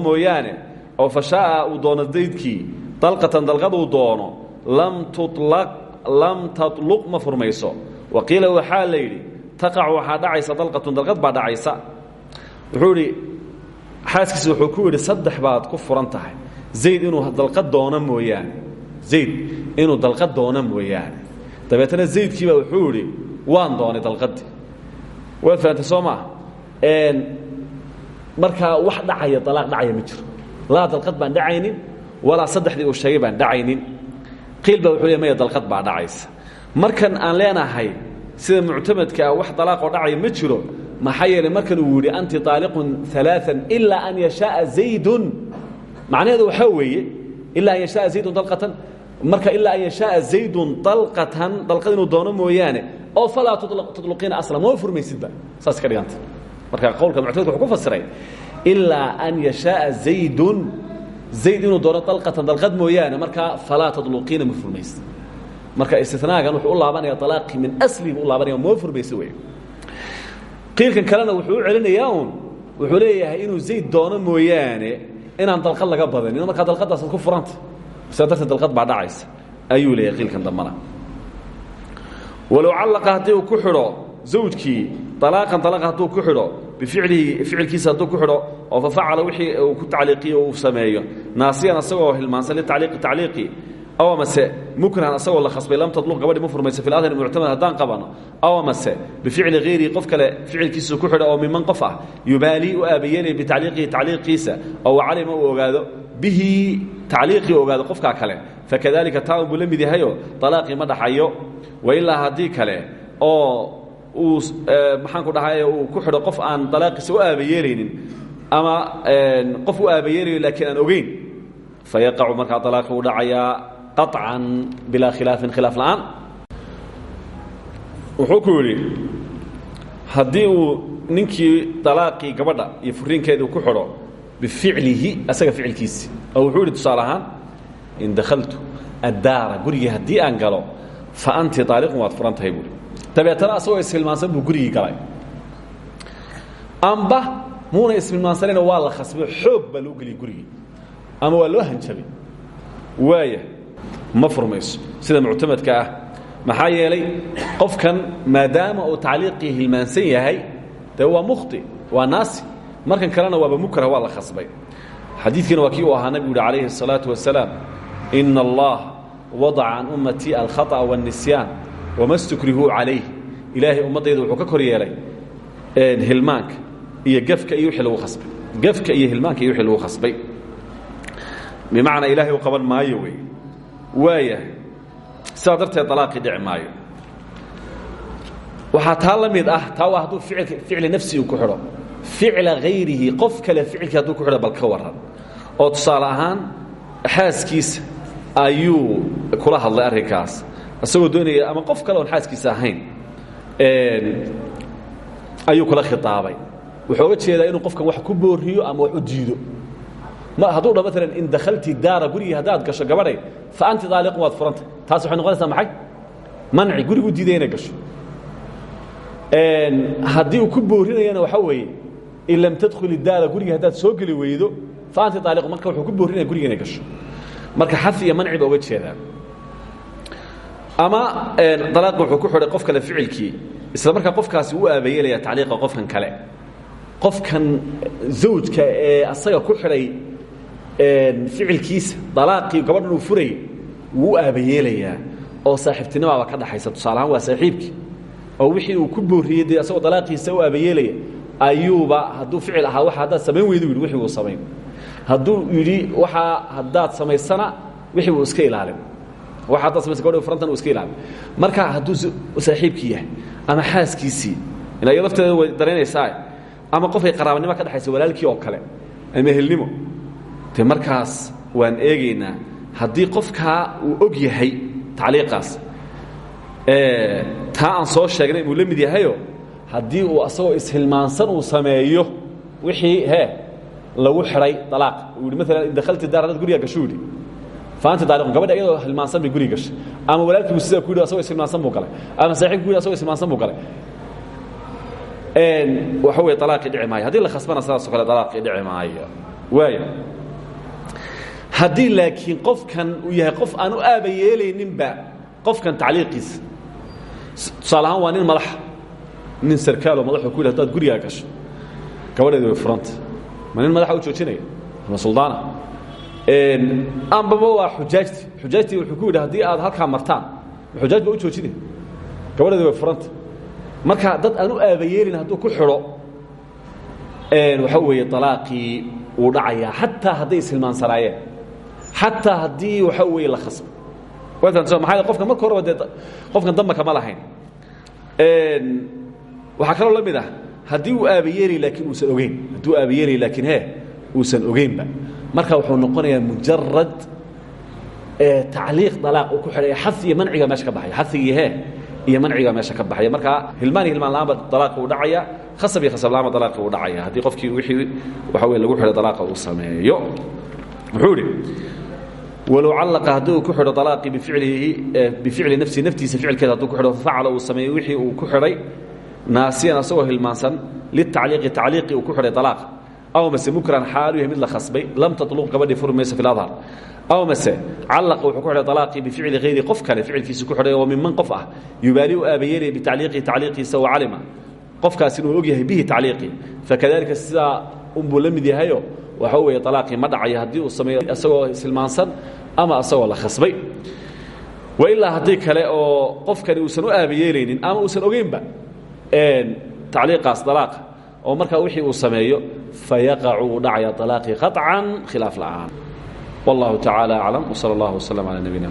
S1: oo fa shaaa uu doono zaydkii dalqatan dalqad uu doono lam tatluq ma furmayso. Wa qiila waxaa la yidhi taqac waxaa dalqad baa dhacaysa. Wuxuu idhi wuxuu ku yidhi saddex baad ku furan tahay. Inuu dalqad doono mooyaane zayd inuu dalqad doono mooyaane. Dabeetana zaydkiiba wuxuu idhi waan doonay dalqadii. Waad fahamtay soo maa markaa wax dhacaya alaaq dhacaya ma jiro. Laa dalqad baan dhacaynin walaa saddexdii uu sheegay baan dhacaynin. Qiil baa wuxuu le maya dalqad baa dhacaysa. Markan aan leenahay sida muctamadka ah wax dalaaqoo dhacaya ma jiro maxaa yeelay markan uu yidhi anti aaliqun aaaa ilaa an yashaaa zaydun. Macnaheedu waxaa weeye ilaa an yashaaa zaydun dalqatan marka ilaa an yashaaa zaydun dalqatan dalqad inuu doono mooyaane oo falaa tudluqiina aslan mama furmaysidba saas ka dhiganta marka qowlka muctamadka wuxuu ku fasiray ilaa an yashaaa zaydun zayd inuu doono dalqatan dalqad mooyaane markaa falaa tadluqiina ma furmaysid. Marka istinaagan wuxuu u laabanaya alaaqii min aslihi u laabanaya moo furmaysa wey qiilkan kalena wuxuu u celinayaa un wuxuu leeyahay inuu zayd doono mooyaane inaan dalqad laga badanin markaa dalqadaasaad ku furanta sidaa darteed dalqad baa dhacaysa. Ayuu leeyahay qiilkan dambana walow callaqa haddii ku xidho zawjkii alaaqan alaqa hadduu ku xidho bificlihi ficilkiisa hadduu ku xidho oo fa facala wixii uu ku tacliiqiyo uu sameeyo. Naasiyan asagoo hilmaansan litacliiqi tacliiqi aw amase mukrahan asagoo la khasbay lam tadluq gabadhi ma furmayso fi ladhari muctamad haddaan qabano. Aw amase bificli hayrihi qof kale ficilkiisa ku xidho oo miman qof ah yubaalii u aabayeelaya bitacliiqihi tacliiqiisa oo calima uu ogaado bihi tacliiqii ogaado qofkaa kale fakadalika taa buu la mid yahayo alaaqii ma dhaxayo wailaa haddii kale oo uu maxaan ku dhahay uu ku xidho qof aan dalaaqiisa u aabayeelaynin ama qof u aabayeelayo laakiin aan ogeyn fayaقacu markaa alaaqi u dhacayaa qaطcan bilaa khilaafin khilaaf la'aan. Wuxuu ku yidhi haddii uu ninkii dalaaqii gabadha iyo furiinkeedii ku xidho bificlihi asaga ficilkiisi oo wuxuu yidhi tusaale ahaan in dakhaltu addaara gurigii haddii aan galo fa anti aaliqun waad furan tahay buui dabeetana asagoo ishilmaansan buu gurigii galay amba muuna ishilmaansanayna waa la khasbay xoog baa loo geliyay gurigii ama waa loo hanjabay waaya ma furmayso sida muctamadka ah maxaa yeelay qofkan maadaama uu tacliiqii hilmaansan yahay dee waa mukhti waa naasi markan kalena waaba mukrah waa la khasbay xadiidkiina waa kii uu ahaa nabigu yuhi calayhi الsalaaةu wasalaam ina allah wadaca can ummatii alkhaطأa wالnisyaan wama stukrihuu calayh ilaahay ummaddayda wuxuu ka kor yeelay hilmaanka iyo gefka iyo wixii lagu khasbay gefka iyo hilmaanka iyo wixii lagu khasbay bimacnaa ilaahay u qaban maayo wey waayahay sidaa darteed dalaaqii dhici maayo waxaa taa la mid ah taa waa hadduu ficilka ficli nafsi uu ku xidho ficla hayrihi qof kale ficilkii hadduu ku xidho bal ka waran oo tusaale ahaan xaaskiisa ayuu kula hadlay arrinkaas. Isagoo doonaya ama qof kale oon xaaskiisa ahayn ayuu kula khitaabay. Wuxuu oga jeedaa inuu qofkan wax ku booriyo ama wax u diido ma hadduu dha maalan in dakhalti daara gurigii haddaad gasho gabadhay fa anti daaliqun waad furanta taas waxay noqonaysaa maxay? Manci gurigu diidaya inay gasho. Haddii uu ku boorinayana waxaa weeye in lam tadkhuli daara guriga haddaad soo geli weydo fa anti aaliqu marka wuxuu ku boorinaya guriga inay gasho. Marka xad iyo manci ba uga jeedaa ama alaaqi wuxuu ku xidhay qof kale ficilkii isla markaa qofkaasi u aabayeelaya tacliiqa qofkan kale. Qofkan zawjka ee asaga ku xidhay ficilkiisa dalaaqii gabadhan uu furayay wuu u aabayeelayaa oo saaxiibtinimaaba ka dhaxaysa. Tusaalahaan waa saaxiibkii. Oo wixii uu ku booriyey dee asagoo dalaaqiisa u aabayeelaya ayuuba hadduu ficil ahaa waa haddaad samayn weydu yidhi wixii uu samayn. Hadduu yidhi waxaa haddaad samaysana wixii uu iska ilaalin. Waa haddaad samaysa gabadhi furantan uu iska ilaalin. Marka hadduu saaxiibkii yahay ama xaaskiisii ila iyo lafteeda way daraynaysaa ama qofay qaraabanimo ka dhexaysa walaalkii oo kale ama ehelnimo de markaas waan eegaynaa haddii qofkaa uu og yahay tacliiqaas taa aan soo sheegnay buu la mid yahayo haddii uu asagoo ishilmaansan uu sameeyo wixii he lagu xidhay alaaq uu yidhi maalan in dakhalti daar haddaad guriga gasho yidhi. Faanti daaliqun gabadha iyadoo hilmaansan bay guriga gashay. Ama walaalkiibu sidaa ku yidhi asagoo ishilmaansan buu galay. Ama saaxiibku yidhi asagoo ishilmaansan buu galay. Waxa weeye alaaqii dhici maayo. Haddii la khasbana sidaasoo kale alaaqii dhici maayo. Waayo. Haddii laakiin qofkan uu yahay qof aan u aaba yeelayninba qofkan tacliiqiisa tusaale ahaan waa nin madaxa nin sarkaaloo madaxuu ku yidhi hadaad gurigaa gasho gabadheedi way furanta ma nin madaxa u joojinaya? Ama suldaana? Ambaba waa xujaajti. Xujaajtii wuxuu ku yidhi haddii aad halkaa martaan xujaaj ba u joojinaya gabadheedi way furanta marka dad aan u aabayeelin hadduu ku xidho waxa weeye alaaqii wuu dhacayaa. Xataa hadday ishilmaansanaayeen xataa haddii waxa weeye la khasbo. Maa qofka marka horeba dee qofkan damba kama lahayn waxaa kaloo la mid ah haddii uu aabayeelay laakiin uusan ogeyn hadduu aabayeelay laakiin he uusan ogeynba. Marka wuxuu noqonayaa mujarad tacliiq dalaaq uu ku xidhaya xad iyo manciga meesha ka baxaya. Xadigii he iyo manciga meesha ka baxaya. Marka hilmaan iyo hilmaan la'aanba dalaaqi uu dhacaya khasab iyo khasab la'aanba dalaaqi uu dhacaya. Haddii qofkii wixii waxa weye lagu xidhay dalaaqa uu sameeyo. Wuxuu idhi walow callaqa haddii uu ku xidho alaaqii bificlihi bificli nafsihi naftiisa ficilkeeda hadduu ku xidho facala uu sameeyo wixii uu ku xidhay naasiyan asagoo hilmaansan litacliiqi tacliiqii uu ku xidhay alaaqa aw mase mukran xaalu yahay mid la khasbay lam tatluq gabadhii furi mayso fi ladhar aw mase callaqa wuxuu ku xidhay alaaqii bificli hayri qof kale ficilkiisa ku xidhay oo minman qof ah. Yubaali u aabayeelaya bitacliiqihi tacliiqiisa wa calima. Qofkaas inuu og yahay bihi tacliiqii fakadalika sidaa unbuu la mid yahayo waxa weeye alaaqii ma dhacayo haddii uu sameeyo isagoo isilmaansan ama isagoo la khasbay. Wailaa haddii kale oo qofkani uusan u aabayeelaynin ama uusan ogeynba tacliiqaas dalaaqa oo markaa wixii uu sameeyo fayaqacu uu dhacaya alaaqii qaطcan khilaaf la'aan. Wallahu tacaala aclam wsal allah wslm cala nabiyina